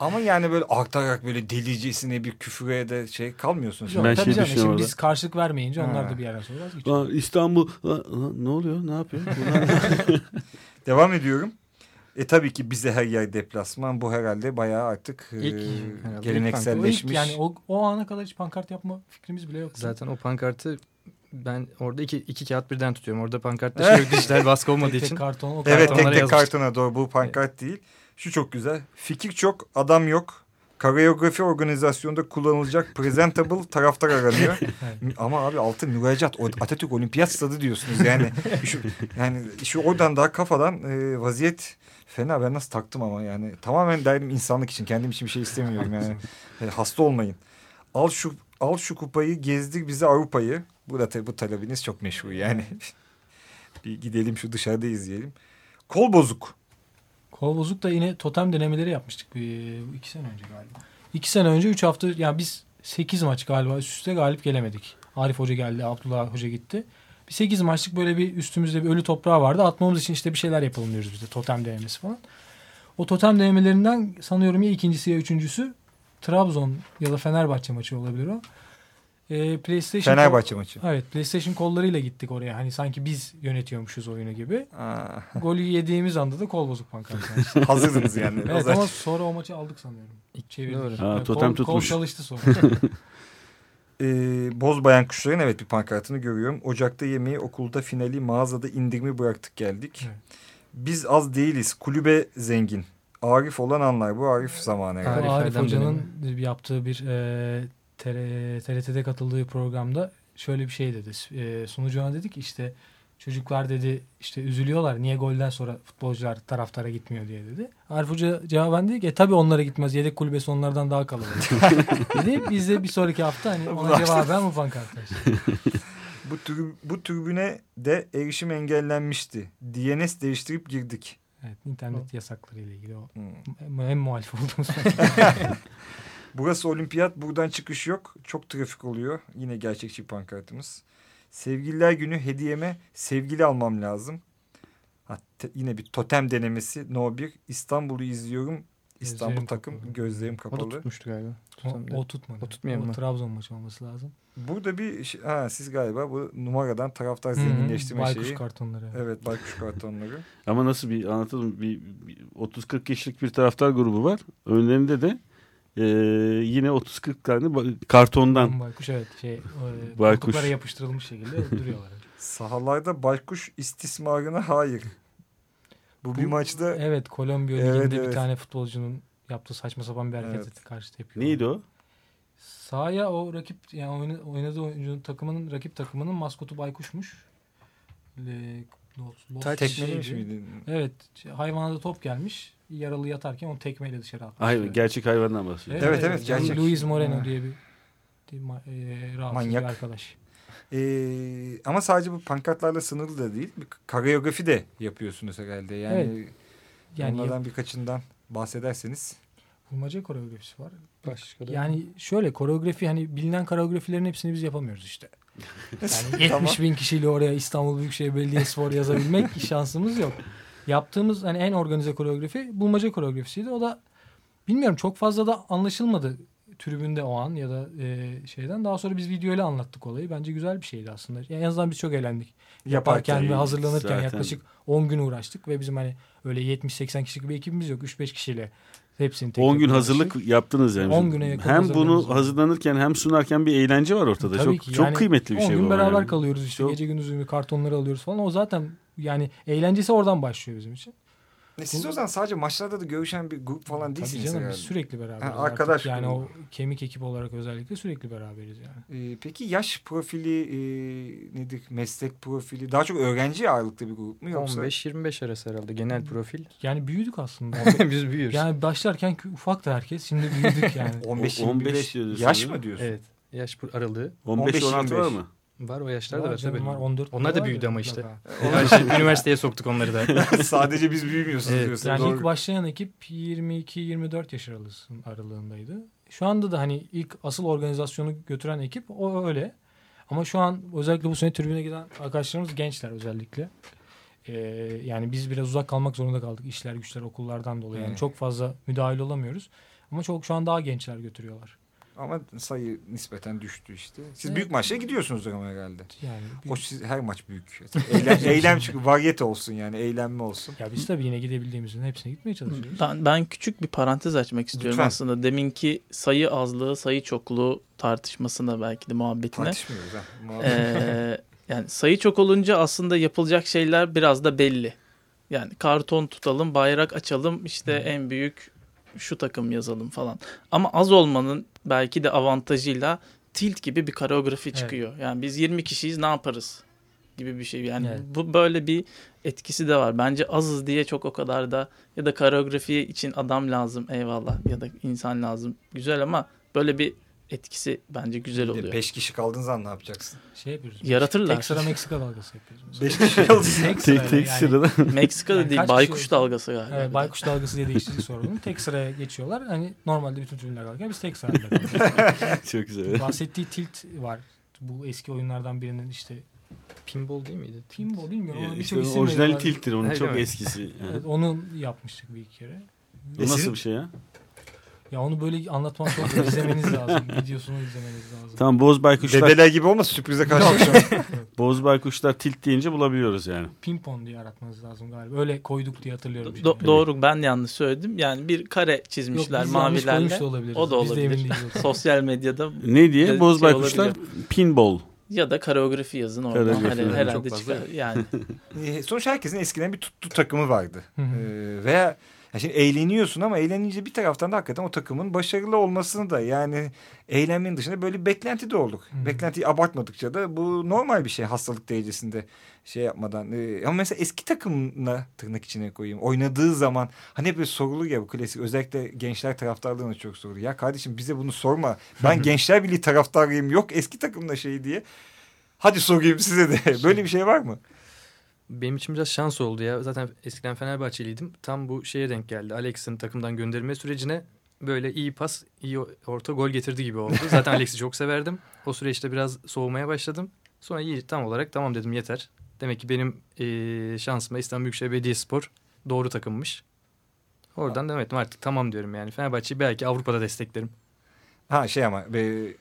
Ama yani böyle artarak böyle delicesine bir küfüre de şey kalmıyorsunuz. Yok, Ben tabii şey canım. düşünüyorum Şimdi biz karşılık vermeyince onlar Ha. da bir yerden sonra vazgeçiyor. Aa, İstanbul Aa, aa, ne oluyor ne yapıyor? Devam ediyorum. E tabii ki bize her yer deplasman. Bu herhalde bayağı artık e, İlk, gelenekselleşmiş. ilk yani o, o ana kadar hiç pankart yapma fikrimiz bile yoktu. Zaten o pankartı ben orada iki, iki kağıt birden tutuyorum. Orada pankartta şey yok, dijital baskı olmadığı Tek tek için. karton o evet tek tek yazmıştım. kartona doğru bu pankart değil. Şu çok güzel. Fikir çok, adam yok. Koreografi organizasyonunda kullanılacak presentable taraftar aranıyor. Ama abi altı müracaat. Atatürk Olimpiyat Stadı diyorsunuz yani. şu, yani şu oradan daha kafadan e, vaziyet fena. Ben nasıl taktım ama yani. Tamamen derdim insanlık için. Kendim için bir şey istemiyorum yani. E, hasta olmayın. Al şu al şu kupayı gezdir bize Avrupa'yı. Bu da bu talebiniz çok meşhur yani. bir gidelim şu dışarıda izleyelim. Kol bozuk. Kol bozuk da yine totem denemeleri yapmıştık bir iki sene önce galiba. İki sene önce üç hafta yani biz sekiz maç galiba üst üste galip gelemedik. Arif Hoca geldi, Abdullah Hoca gitti. Bir sekiz maçlık böyle bir üstümüzde bir ölü toprağı vardı. Atmamız için işte bir şeyler yapalım diyoruz biz de totem denemesi falan. O totem denemelerinden sanıyorum ya ikincisi ya üçüncüsü Trabzon ya da Fenerbahçe maçı olabilir o. Ee, PlayStation Fenerbahçe maçı. Evet PlayStation kollarıyla gittik oraya. Hani sanki biz yönetiyormuşuz oyunu gibi. Aa, Golü yediğimiz anda da kol bozuk pankartı. hazırdınız yani. Evet ama sonra o maçı aldık sanıyorum. Çevirdik. Ha, Evet, totem kol, tutmuş. Kol çalıştı sonra. Ee, Bozbayan Kuşlar'ın evet bir pankartını görüyorum. Ocakta yemeği, okulda finali, mağazada indirimi bıraktık geldik. Evet. Biz az değiliz. Kulübe zengin. Arif olan anlar. Bu Arif zamanı. Arif Arif Hoca'nın yaptığı bir e, TRT'de katıldığı programda şöyle bir şey dedi. E, sunucuna dedik işte çocuklar dedi işte üzülüyorlar niye golden sonra futbolcular taraftara gitmiyor diye dedi. Arif Hoca cevaben dedi ki e, tabii onlara gitmez yedek kulübesi onlardan daha kalabalık. dedi biz de bir sonraki hafta hani ona cevaben bu pankartlar. Bu, trib- bu tribüne de erişim engellenmişti. DNS değiştirip girdik. Evet internet yasakları ile ilgili o Hmm. en muhalif olduğumuz Burası olimpiyat. Buradan çıkış yok. Çok trafik oluyor. Yine gerçekçi bir pankartımız. Sevgililer günü hediyeme sevgili almam lazım. Ha, te- yine bir totem denemesi. No 1. İstanbul'u izliyorum. İstanbul Gözlerim takım kapalı. gözlerim O da kapalı. tutmuştu galiba. O, Tutamdı. o tutmadı. O tutmuyor o mu? Trabzon maçı olması lazım. Burada bir şey- ha siz galiba bu numaradan taraftar zenginleştirme Baykuş şeyi. kartonları. Evet baykuş kartonları. Ama nasıl bir anlatalım bir, bir 30-40 kişilik bir taraftar grubu var. Önlerinde de Ee, yine 30-40 tane kartondan Baykuş evet şey e, Baykuş. yapıştırılmış şekilde duruyorlar. Sahalarda baykuş istismarına hayır. Bu, bir Bu- maçta Evet Kolombiya Evet, liginde bir evet. tane futbolcunun yaptığı saçma sapan bir harekete Evet. karşı tepki. neydi o? Sahaya o rakip yani oyna- oynadığı oyuncunun takımının rakip takımının maskotu baykuşmuş. Le, tekmelemiş şeydi. miydi? Evet hayvana da top gelmiş. Yaralı yatarken onu tekmeyle dışarı atmış. Ay, gerçek hayvandan bahsediyorsun. Evet, evet, gerçek. Luis Moreno Ha. diye bir, bir ma- e, rahatsız Manyak. bir arkadaş. Ee, ama sadece bu pankartlarla sınırlı da değil. Bir koreografi de yapıyorsunuz herhalde. Yani, Yani onlardan birkaçından bahsederseniz. Bulmaca koreografisi var. Başka da. Yani şöyle koreografi hani bilinen koreografilerin hepsini biz yapamıyoruz işte. Yani 70 bin kişiyle oraya İstanbul Büyükşehir Belediyespor yazabilmek şansımız yok. Yaptığımız hani en organize koreografi bulmaca koreografisiydi. O da bilmiyorum çok fazla da anlaşılmadı tribünde o an ya da e, şeyden. Daha sonra biz videoyla anlattık olayı. Bence güzel bir şeydi aslında. Yani en azından biz çok eğlendik. Yaparken ve hazırlanırken zaten. yaklaşık 10 gün uğraştık ve bizim hani öyle 70-80 kişilik bir ekibimiz yok. 3-5 kişiyle hepsini tek 10 tek gün hazırlık yaptınız yani. 10 güne yakın hem bunu var. hazırlanırken hem sunarken bir eğlence var ortada. Tabii çok ki. çok Yani kıymetli bir 10 şey gün bu. beraber yani. kalıyoruz işte. Çok- Gece gündüz kartonları alıyoruz falan. O zaten yani eğlencesi oradan başlıyor bizim için. E Siz o zaman sadece maçlarda da görüşen bir grup falan Tabii değilsiniz canım herhalde. biz sürekli beraberiz. Ha, artık. arkadaş Yani o kemik ekip olarak özellikle sürekli beraberiz yani. Ee, peki yaş profili e, nedir? Meslek profili daha çok öğrenci ağırlıklı bir grup mu yoksa? 15-25 arası herhalde genel profil. Yani büyüdük aslında. Biz büyüyoruz. yani başlarken kü- ufaktı herkes. Şimdi büyüdük yani. 15 O- 15 15 diyorsun yaş değil mi? mı diyorsun? Evet. Yaş bu- aralığı 15-16 var 15-25. mı? Var o yaşlarda Var var tabii. var 14 Onlar da büyüdü ama işte. Üniversite- üniversiteye soktuk onları da. Sadece biz büyümüyorsunuz Evet, diyorsun. Yani Doğru. ilk başlayan ekip 22-24 yaş aralığın- aralığındaydı. Şu anda da hani ilk asıl organizasyonu götüren ekip o öyle. Ama şu an özellikle bu sene tribüne giden arkadaşlarımız gençler özellikle. Ee, yani biz biraz uzak kalmak zorunda kaldık işler güçler okullardan dolayı. Yani Hmm. çok fazla müdahil olamıyoruz. Ama çok şu an daha gençler götürüyorlar. Ama sayı nispeten düştü işte. Siz Evet. büyük maçlara gidiyorsunuz ama herhalde. Yani O siz, her maç büyük. Eylem, eylem çünkü varyete olsun yani eğlenme olsun. ya biz tabii yine gidebildiğimizin hepsine gitmeye çalışıyoruz. Ben, ben küçük bir parantez açmak istiyorum Lütfen. aslında. Deminki sayı azlığı, sayı çokluğu tartışmasına belki de muhabbetine. Tartışmıyoruz ha. Muhabbet. Ee, yani sayı çok olunca aslında yapılacak şeyler biraz da belli. Yani karton tutalım, bayrak açalım, işte en büyük şu takım yazalım falan. Ama az olmanın belki de avantajıyla tilt gibi bir koreografi çıkıyor. Yani biz 20 kişiyiz ne yaparız gibi bir şey. Yani Evet. bu böyle bir etkisi de var. Bence azız diye çok o kadar da ya da koreografi için adam lazım eyvallah ya da insan lazım güzel ama böyle bir etkisi bence güzel oluyor. Beş kişi kaldığın zaman ne yapacaksın? Şey yapıyoruz. Yaratırlar. Tek sıra Meksika dalgası yapıyoruz. Beş kişi kaldığın Tek Tek tek yani. sırada. Meksika'da Yani değil baykuş kişi- dalgası galiba. Evet, baykuş dalgası diye değiştirdik sorunu. Tek sıraya geçiyorlar. Hani normalde bütün tribünler kalırken biz tek sırada kalıyoruz. Çok güzel. Bahsettiği tilt var. Bu eski oyunlardan birinin işte Pinball değil miydi? Pinball bilmiyorum ama İşte orijinal tilttir onun çok eskisi. Yani. Evet, onu yapmıştık bir iki kere. Nasıl bir şey ya? Ya onu böyle anlatmam çok zor. izlemeniz lazım. Videosunu izlemeniz lazım. Tamam boz baykuşlar, Dedeler gibi olmaz sürprize karşı. boz baykuşlar tilt deyince bulabiliyoruz yani. Pimpon diye aratmanız lazım galiba. Öyle koyduk diye hatırlıyorum. Do- doğru ben yanlış söyledim. Yani bir kare Yok, çizmişler biz koymuş mavilerle. da olabiliriz. O da Biz de emin olabilir. Sosyal medyada Ne diye? Şey boz baykuşlar olabiliyor. pinball. ya da koreografi yazın orada. Hani herhalde çıkar. Yani Ee, Sonuç herkesin eskiden bir tuttu takımı vardı. Ee, veya ya şimdi eğleniyorsun ama eğlenince bir taraftan da hakikaten o takımın başarılı olmasını da yani eğlenmenin dışında böyle bir beklenti de olduk. Hı. Beklentiyi abartmadıkça da bu normal bir şey hastalık derecesinde şey yapmadan. Ee, ama mesela eski takımla tırnak içine koyayım. Oynadığı zaman hani hep böyle sorulur ya bu klasik özellikle gençler taraftarlarına çok sorulur. Ya kardeşim bize bunu sorma. Ben gençler birliği taraftarıyım yok eski takımla şey diye. Hadi sorayım size de. Böyle bir şey var mı? Benim için biraz şans oldu ya. Zaten eskiden Fenerbahçeliydim. Tam bu şeye denk geldi. Alex'in takımdan gönderilme sürecine böyle iyi pas, iyi orta gol getirdi gibi oldu. Zaten Alex'i çok severdim. O süreçte biraz soğumaya başladım. Sonra iyi tam olarak tamam dedim yeter. Demek ki benim eee şansıma İstanbul Büyükşehir Belediyespor doğru takımmış. Oradan devam ettim artık tamam diyorum yani. Fenerbahçe'yi belki Avrupa'da desteklerim. Ha şey ama e,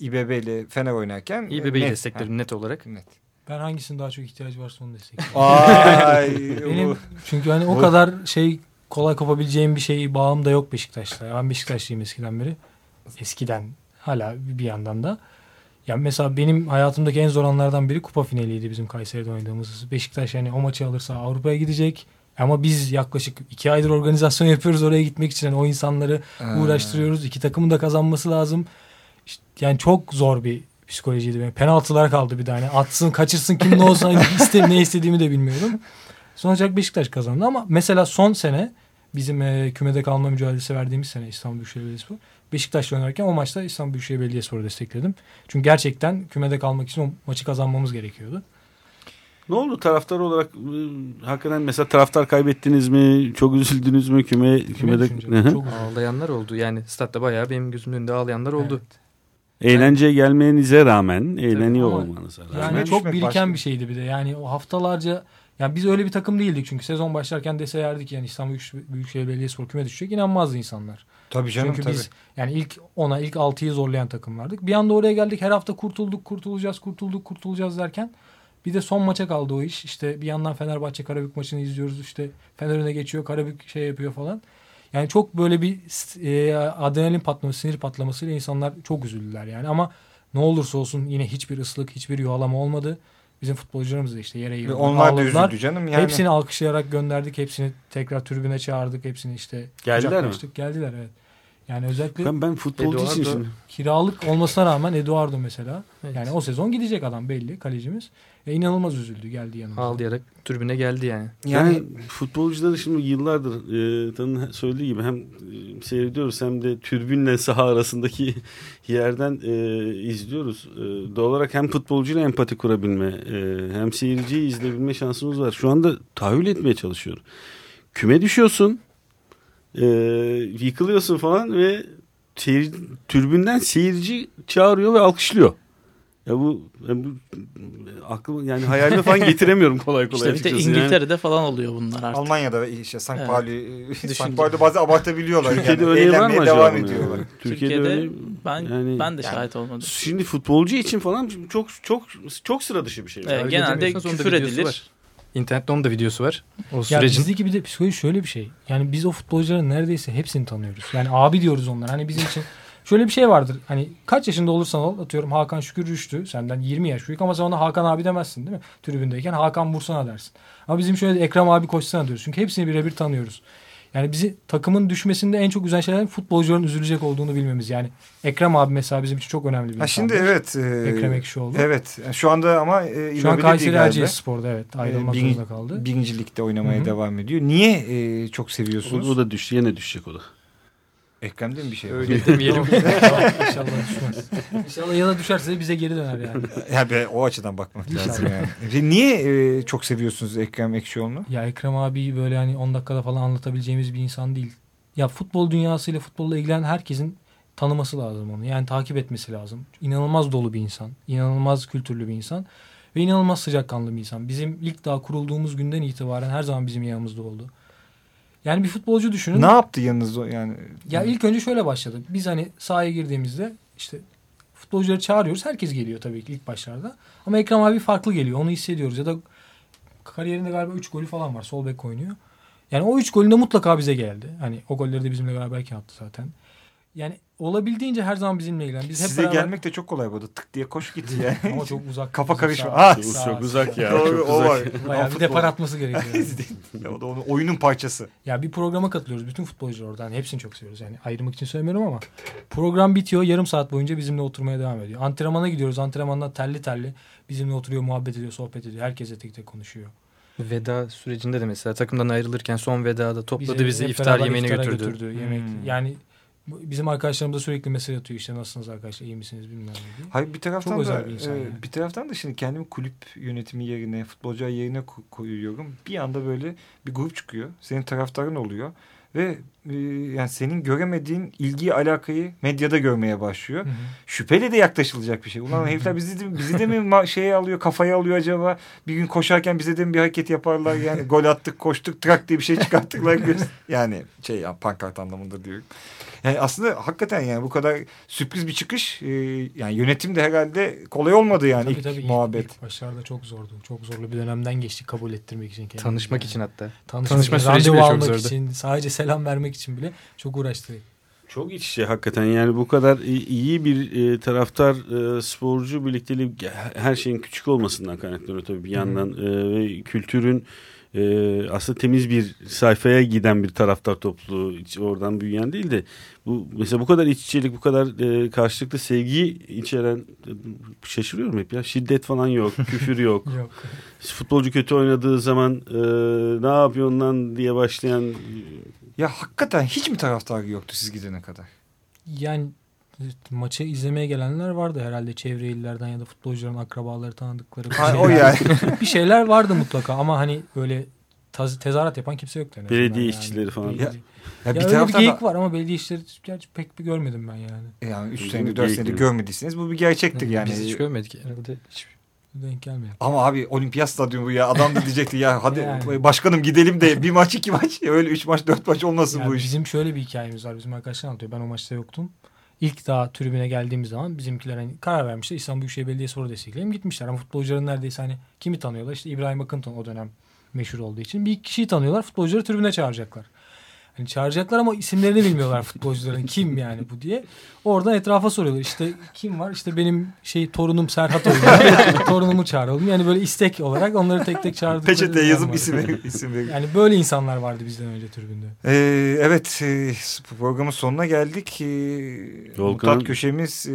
İBB ile Fener oynarken İBB'yi net. desteklerim net olarak. Ha, net. Ben hangisinin daha çok ihtiyacı varsa onu destekliyorum. Ay, Benim çünkü hani o kadar şey kolay kopabileceğim bir şey bağım da yok Beşiktaş'ta. Ben Beşiktaşlıyım eskiden beri. Eskiden hala bir yandan da. Ya mesela benim hayatımdaki en zor anlardan biri kupa finaliydi bizim Kayseri'de oynadığımız. Beşiktaş yani o maçı alırsa Avrupa'ya gidecek. Ama biz yaklaşık iki aydır organizasyon yapıyoruz oraya gitmek için. Yani o insanları uğraştırıyoruz. İki takımın da kazanması lazım. İşte yani çok zor bir psikolojiydi benim. Penaltılar kaldı bir tane. Atsın, kaçırsın kim ne olsa iste, ne istediğimi de bilmiyorum. Sonuç olarak Beşiktaş kazandı ama mesela son sene bizim e, kümede kalma mücadelesi verdiğimiz sene İstanbul Büyükşehir Belediyespor. Beşiktaş'la oynarken o maçta İstanbul Büyükşehir Belediyespor'u destekledim. Çünkü gerçekten kümede kalmak için o maçı kazanmamız gerekiyordu. Ne oldu taraftar olarak e, hakikaten mesela taraftar kaybettiniz mi? Çok üzüldünüz mü küme kümede? düşüncem. Hı hı. Çok Ağlayanlar oldu. Yani statta bayağı benim gözümün önünde ağlayanlar oldu. Eğlenceye gelmenize rağmen eğleniyor Ama olmanıza rağmen. Yani çok biriken başka. bir şeydi bir de. Yani o haftalarca yani biz öyle bir takım değildik çünkü sezon başlarken deselerdik yani İstanbul Büyük- Büyükşehir Belediyespor küme düşecek inanmazdı insanlar. Tabii canım Çünkü tabii. biz yani ilk ona ilk 6'yı zorlayan takımlardık. Bir anda oraya geldik her hafta kurtulduk kurtulacağız kurtulduk kurtulacağız derken bir de son maça kaldı o iş. İşte bir yandan Fenerbahçe Karabük maçını izliyoruz. İşte Fener öne geçiyor Karabük şey yapıyor falan. Yani çok böyle bir e, adrenalin patlaması, sinir patlamasıyla insanlar çok üzüldüler yani. Ama ne olursa olsun yine hiçbir ıslık, hiçbir yuvalama olmadı. Bizim futbolcularımız da işte yere Ve yığıldılar, onlar da üzüldü canım. Yani Hepsini alkışlayarak gönderdik. Hepsini tekrar tribüne çağırdık. Hepsini işte Geldiler mi? Geldiler evet. Yani özellikle Ben, ben futbolcu için şimdi. kiralık olmasına rağmen Eduardo mesela. Evet. Yani o sezon gidecek adam belli kalecimiz. Ve inanılmaz üzüldü geldi yanımıza. Ağlayarak tribüne geldi yani. yani Yani futbolcuları şimdi yıllardır e, Tan'ın söylediği gibi hem e, seyrediyoruz hem de türbünle saha arasındaki yerden e, izliyoruz. E, doğal olarak hem futbolcuyla empati kurabilme e, hem seyirciyi izleyebilme şansımız var. Şu anda tahayyül etmeye çalışıyorum. Küme düşüyorsun e, yıkılıyorsun falan ve seyir, türbünden seyirci çağırıyor ve alkışlıyor. Ya bu, ya bu aklım yani hayalime falan getiremiyorum kolay kolay İşte bir de açıkçası. Yani- İngiltere'de falan oluyor bunlar artık. Almanya'da işte St. Evet. Pauli, St. Pauli'de bazen abartabiliyorlar. Türkiye'de yani. örneği var mı devam bunun ediyorlar. yani? Türkiye'de, Türkiye'de örneği- ben yani- ben de Yani- şahit olmadım. Şimdi futbolcu için falan çok çok çok sıra dışı bir şey. Evet, Öyle genelde küfür edilir. var. İnternette onun da videosu var. O Ya sürecin. bizdeki bir de psikoloji şöyle bir şey. Yani biz o futbolcuların neredeyse hepsini tanıyoruz. Yani abi diyoruz onlar. Hani bizim için şöyle bir şey vardır. Hani kaç yaşında olursan ol atıyorum Hakan Şükür Rüştü senden 20 yaş büyük ama sen ona Hakan abi demezsin değil mi? Tribündeyken Hakan vursana dersin. Ama bizim şöyle Ekrem abi koşsana diyoruz. Çünkü hepsini birebir tanıyoruz. Yani bizi takımın düşmesinde en çok üzen şeyler futbolcuların üzülecek olduğunu bilmemiz. Yani Ekrem abi mesela bizim için çok önemli bir Ha şimdi evet. e, Ekrem Ekşioğlu. Evet. Şu anda ama e, Şu an Kayseri. Erciyes Spor'da evet ayrılmak Ee, bin- zorunda kaldı. Birinci ligde oynamaya Hı hı. devam ediyor. Niye e, çok O, seviyorsunuz? o da düş, yine düşecek o da. Ekrem'de mi bir şey var? Öyle demeyelim. İnşallah düşmez. İnşallah ya da düşerse bize geri döner yani. Ya be, o açıdan bakmak İnşallah. lazım yani. Niye e, çok seviyorsunuz Ekrem Ekşioğlu'nu? Ya Ekrem abi böyle hani 10 dakikada falan anlatabileceğimiz bir insan değil. Ya futbol dünyasıyla futbolla ilgilenen herkesin tanıması lazım onu. Yani takip etmesi lazım. İnanılmaz dolu bir insan. inanılmaz kültürlü bir insan. Ve inanılmaz sıcakkanlı bir insan. Bizim ilk daha kurulduğumuz günden itibaren her zaman bizim yanımızda oldu. Yani bir futbolcu düşünün. Ne yaptı yanınızda yani? Ya ilk önce şöyle başladık. Biz hani sahaya girdiğimizde işte futbolcuları çağırıyoruz. Herkes geliyor tabii ki ilk başlarda. Ama Ekrem abi farklı geliyor. Onu hissediyoruz. Ya da kariyerinde galiba 3 golü falan var. Sol bek oynuyor. Yani o 3 golünde mutlaka bize geldi. Hani o golleri de bizimle beraberken attı zaten. Yani olabildiğince her zaman bizimle ilgilen. Biz hep Size beraber... gelmek de çok kolay burada. Tık diye koş git yani. Ama çok uzak. Kafa Uzak, karışma. Ah, sağ- Çok, uzak ya. Doğru, çok o uzak. var. Bayağı bir depar atması gerekiyor. Ya o da onun oyunun parçası. Ya bir programa katılıyoruz. Bütün futbolcular orada. Hani hepsini çok seviyoruz. Yani ayırmak için söylemiyorum ama program bitiyor. Yarım saat boyunca bizimle oturmaya devam ediyor. Antrenmana gidiyoruz. Antrenmanda terli terli bizimle oturuyor, muhabbet ediyor, sohbet ediyor. Herkese tek tek konuşuyor. Veda sürecinde de mesela takımdan ayrılırken son vedada topladı bizi hep iftar yemeğine götürdü. Yemek. Hmm. Yani bu- bizim arkadaşlarımız da sürekli mesaj atıyor işte nasılsınız arkadaşlar iyi misiniz bilmem ne diye. Hayır bir taraftan Çok da özel bir insan e, yani. bir taraftan da şimdi kendimi kulüp yönetimi yerine, futbolcular yerine ko- koyuyorum. Bir anda böyle bir grup çıkıyor. Senin taraftarın oluyor. Ve e, yani senin göremediğin ilgiyi alakayı medyada görmeye başlıyor. Hı hı. Şüpheyle de yaklaşılacak bir şey. Ulan herifler bizi de, bizi de mi şeye alıyor kafaya alıyor acaba? Bir gün koşarken bize de mi bir hareket yaparlar yani gol attık koştuk trak diye bir şey çıkarttılar. yani şey ya pankart anlamında diyorum. Yani aslında hakikaten yani bu kadar sürpriz bir çıkış e, yani yönetim de herhalde kolay olmadı yani Tabii ilk tabii muhabbet. ilk başlarda çok zordu. Çok zorlu bir dönemden geçtik kabul ettirmek için kendimizi. Tanışmak yani. için hatta. Tanışmak, tanışma süreci bile çok zordu. için, sadece selam vermek için bile çok uğraştı. Çok iç içe hakikaten yani bu kadar iyi bir e, taraftar e, sporcu birlikteliği her şeyin küçük olmasından kaynaklanıyor tabii bir yandan E, ve kültürün e, aslında temiz bir sayfaya giden bir taraftar topluluğu hiç oradan büyüyen değil de bu mesela bu kadar iç içelik bu kadar e, karşılıklı sevgiyi içeren e, şaşırıyorum hep ya şiddet falan yok küfür yok Yok. futbolcu kötü oynadığı zaman e, ne yapıyorsun lan diye başlayan Ya hakikaten hiç mi taraftarı yoktu siz gidene kadar? Yani maçı izlemeye gelenler vardı herhalde çevre illerden ya da futbolcuların akrabaları tanıdıkları. bir Ha, şeyler- o yani. bir şeyler vardı mutlaka ama hani böyle taz- tezahürat yapan kimse yoktu. azından Belediye yani. işçileri falan. Belediye- Ya, Ya, bir öyle bir geyik da, var ama belediye işleri gerçi pek bir görmedim ben yani. yani 3 Bizim senedir bir 4 geyik senedir görmediyseniz bu bir gerçektir yani. Biz hiç görmedik herhalde. Hiç. Denk gelmedi. Ama abi olimpiyat stadyumu ya adam da diyecekti ya hadi Yani. başkanım gidelim de bir maç iki maç öyle üç maç dört maç olmasın Yani bu iş. bizim şöyle bir hikayemiz var. Bizim arkadaşlar anlatıyor. Ben o maçta yoktum. İlk daha tribüne geldiğimiz zaman bizimkiler hani karar vermişler. İstanbul Büyükşehir Belediyesi orada destekleyelim. Gitmişler ama futbolcuların neredeyse hani kimi tanıyorlar? İşte İbrahim Akıntın o dönem meşhur olduğu için. Bir kişiyi tanıyorlar. Futbolcuları tribüne çağıracaklar. Hani çağıracaklar ama isimlerini bilmiyorlar futbolcuların. Kim yani bu diye. Oradan etrafa soruyorlar. İşte kim var? İşte benim şey torunum Serhat oynuyor. Torunumu çağıralım. Yani böyle istek olarak onları tek tek çağırdıkları. Peçeteye yazıp isim isim. Yani böyle insanlar vardı bizden önce tribünde. Ee, evet e, programın sonuna geldik. Ee, Volkan'ın- Mutat köşemiz e,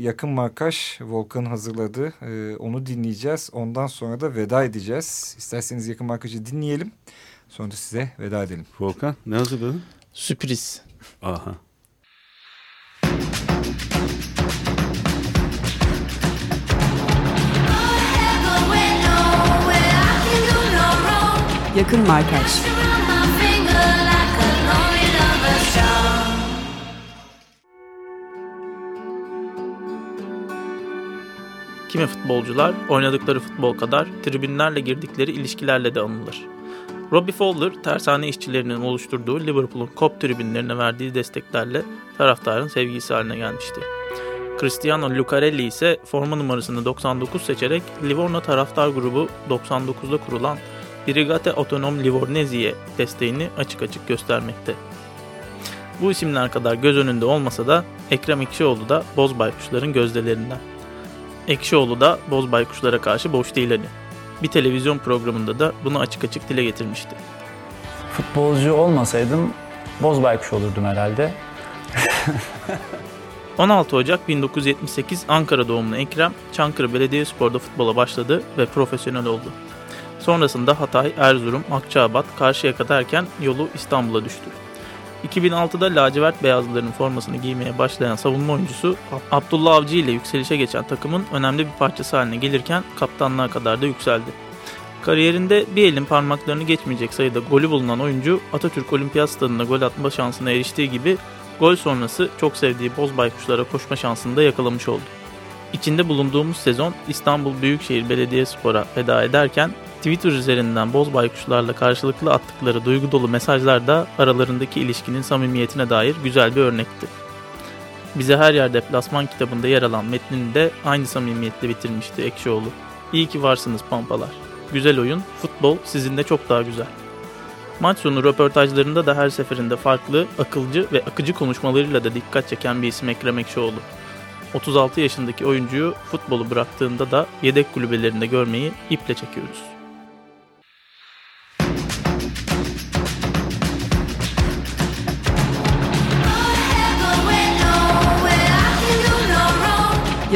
yakın markaj Volkan hazırladı. Onu dinleyeceğiz. Ondan sonra da veda edeceğiz. İsterseniz yakın markajı dinleyelim. Sonra size veda edelim. Volkan ne hazırladın? Sürpriz. Aha. Yakın Markaj Kimi futbolcular oynadıkları futbol kadar tribünlerle girdikleri ilişkilerle de anılır. Robbie Fowler, tersane işçilerinin oluşturduğu Liverpool'un kop tribünlerine verdiği desteklerle taraftarın sevgisi haline gelmişti. Cristiano Lucarelli ise forma numarasını 99 seçerek Livorno taraftar grubu 99'da kurulan Brigate Autonom Livornese'ye desteğini açık açık göstermekte. Bu isimler kadar göz önünde olmasa da Ekrem İkşioğlu da Boz Baykuşların gözdelerinden. Ekşioğlu da Boz Baykuşlara karşı boş değil hani. Bir televizyon programında da bunu açık açık dile getirmişti. Futbolcu olmasaydım boz baykuş olurdum herhalde. 16 Ocak 1978 Ankara doğumlu Ekrem, Çankırı Belediyespor'da futbola başladı ve profesyonel oldu. Sonrasında Hatay, Erzurum, Akçaabat, Karşıyaka derken yolu İstanbul'a düştü. 2006'da lacivert beyazlıların formasını giymeye başlayan savunma oyuncusu Abdullah Avcı ile yükselişe geçen takımın önemli bir parçası haline gelirken kaptanlığa kadar da yükseldi. Kariyerinde bir elin parmaklarını geçmeyecek sayıda golü bulunan oyuncu Atatürk Olimpiyat Stadında gol atma şansına eriştiği gibi gol sonrası çok sevdiği boz baykuşlara koşma şansını da yakalamış oldu. İçinde bulunduğumuz sezon İstanbul Büyükşehir Belediyespor'a veda ederken Twitter üzerinden boz baykuşlarla karşılıklı attıkları duygu dolu mesajlar da aralarındaki ilişkinin samimiyetine dair güzel bir örnekti. Bize her yer deplasman kitabında yer alan metnini de aynı samimiyetle bitirmişti Ekşioğlu. İyi ki varsınız pampalar. Güzel oyun, futbol sizin de çok daha güzel. Maç sonu röportajlarında da her seferinde farklı, akılcı ve akıcı konuşmalarıyla da dikkat çeken bir isim Ekrem Ekşioğlu. 36 yaşındaki oyuncuyu futbolu bıraktığında da yedek kulübelerinde görmeyi iple çekiyoruz.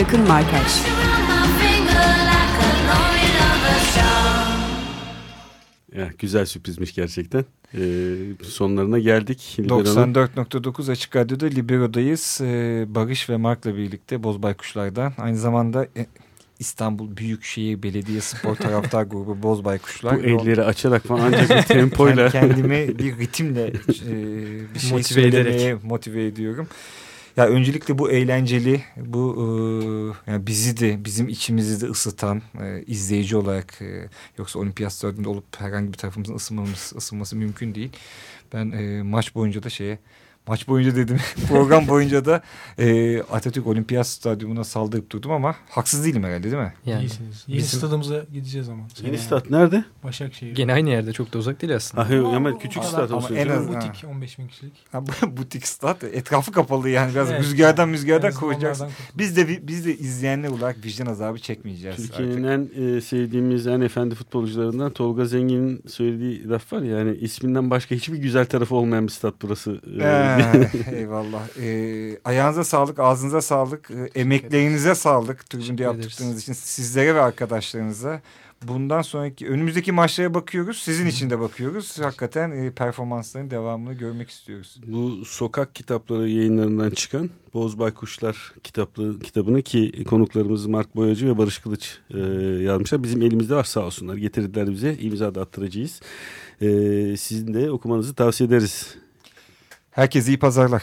Yakın Markaj Ya, güzel sürprizmiş gerçekten. Ee, sonlarına geldik. Libero'nun 94.9 Açık Radyo'da Libero'dayız. Ee, Barış ve Mark'la birlikte Boz Baykuşlar'dan. Aynı zamanda e, İstanbul Büyükşehir Belediye Spor Taraftar Grubu Boz Baykuşlar. Bu elleri açarak falan ancak bir tempoyla. Kend- kendimi bir ritimle e, bir şey Motive ederek. motive ediyorum. Ya öncelikle bu eğlenceli, bu e, yani bizi de bizim içimizi de ısıtan e, izleyici olarak e, yoksa olimpiyat stadyumunda olup herhangi bir tarafımızın ısınmamız, ısınması mümkün değil. Ben e, maç boyunca da şeye maç boyunca dedim program boyunca da e, Atatürk Olimpiyat Stadyumuna saldırıp durdum ama haksız değilim herhalde değil mi? Yani İyisiniz. Yeni bizim- stadımıza gideceğiz ama. Yeni stat nerede? Başakşehir. Gene aynı yerde çok da uzak değil aslında. Ah, yok, ama küçük stat olsun. ama en az- Butik 15 bin kişilik. Ha, bu butik stat etrafı kapalı yani biraz Evet. rüzgardan azından kovacaksın. Biz de biz de izleyenler olarak vicdan azabı çekmeyeceğiz. Türkiye'nin en e, sevdiğimiz en efendi futbolcularından Tolga Zengin'in söylediği laf var ya yani isminden başka hiçbir güzel tarafı olmayan bir stat burası. Ee, eyvallah. Ee, ayağınıza sağlık, ağzınıza sağlık, e, emeklerinize sağlık yaptıklarınız ederiz. için sizlere ve arkadaşlarınıza. Bundan sonraki önümüzdeki maçlara bakıyoruz. Sizin için de bakıyoruz. Hakikaten e, performansların devamını görmek istiyoruz. Bu sokak kitapları yayınlarından çıkan Boz Baykuşlar kitaplı, kitabını ki konuklarımız Mark Boyacı ve Barış Kılıç e, yazmışlar. Bizim elimizde var sağ olsunlar. Getirdiler bize. imza da attıracağız. E, sizin de okumanızı tavsiye ederiz. Herkese iyi pazarlar.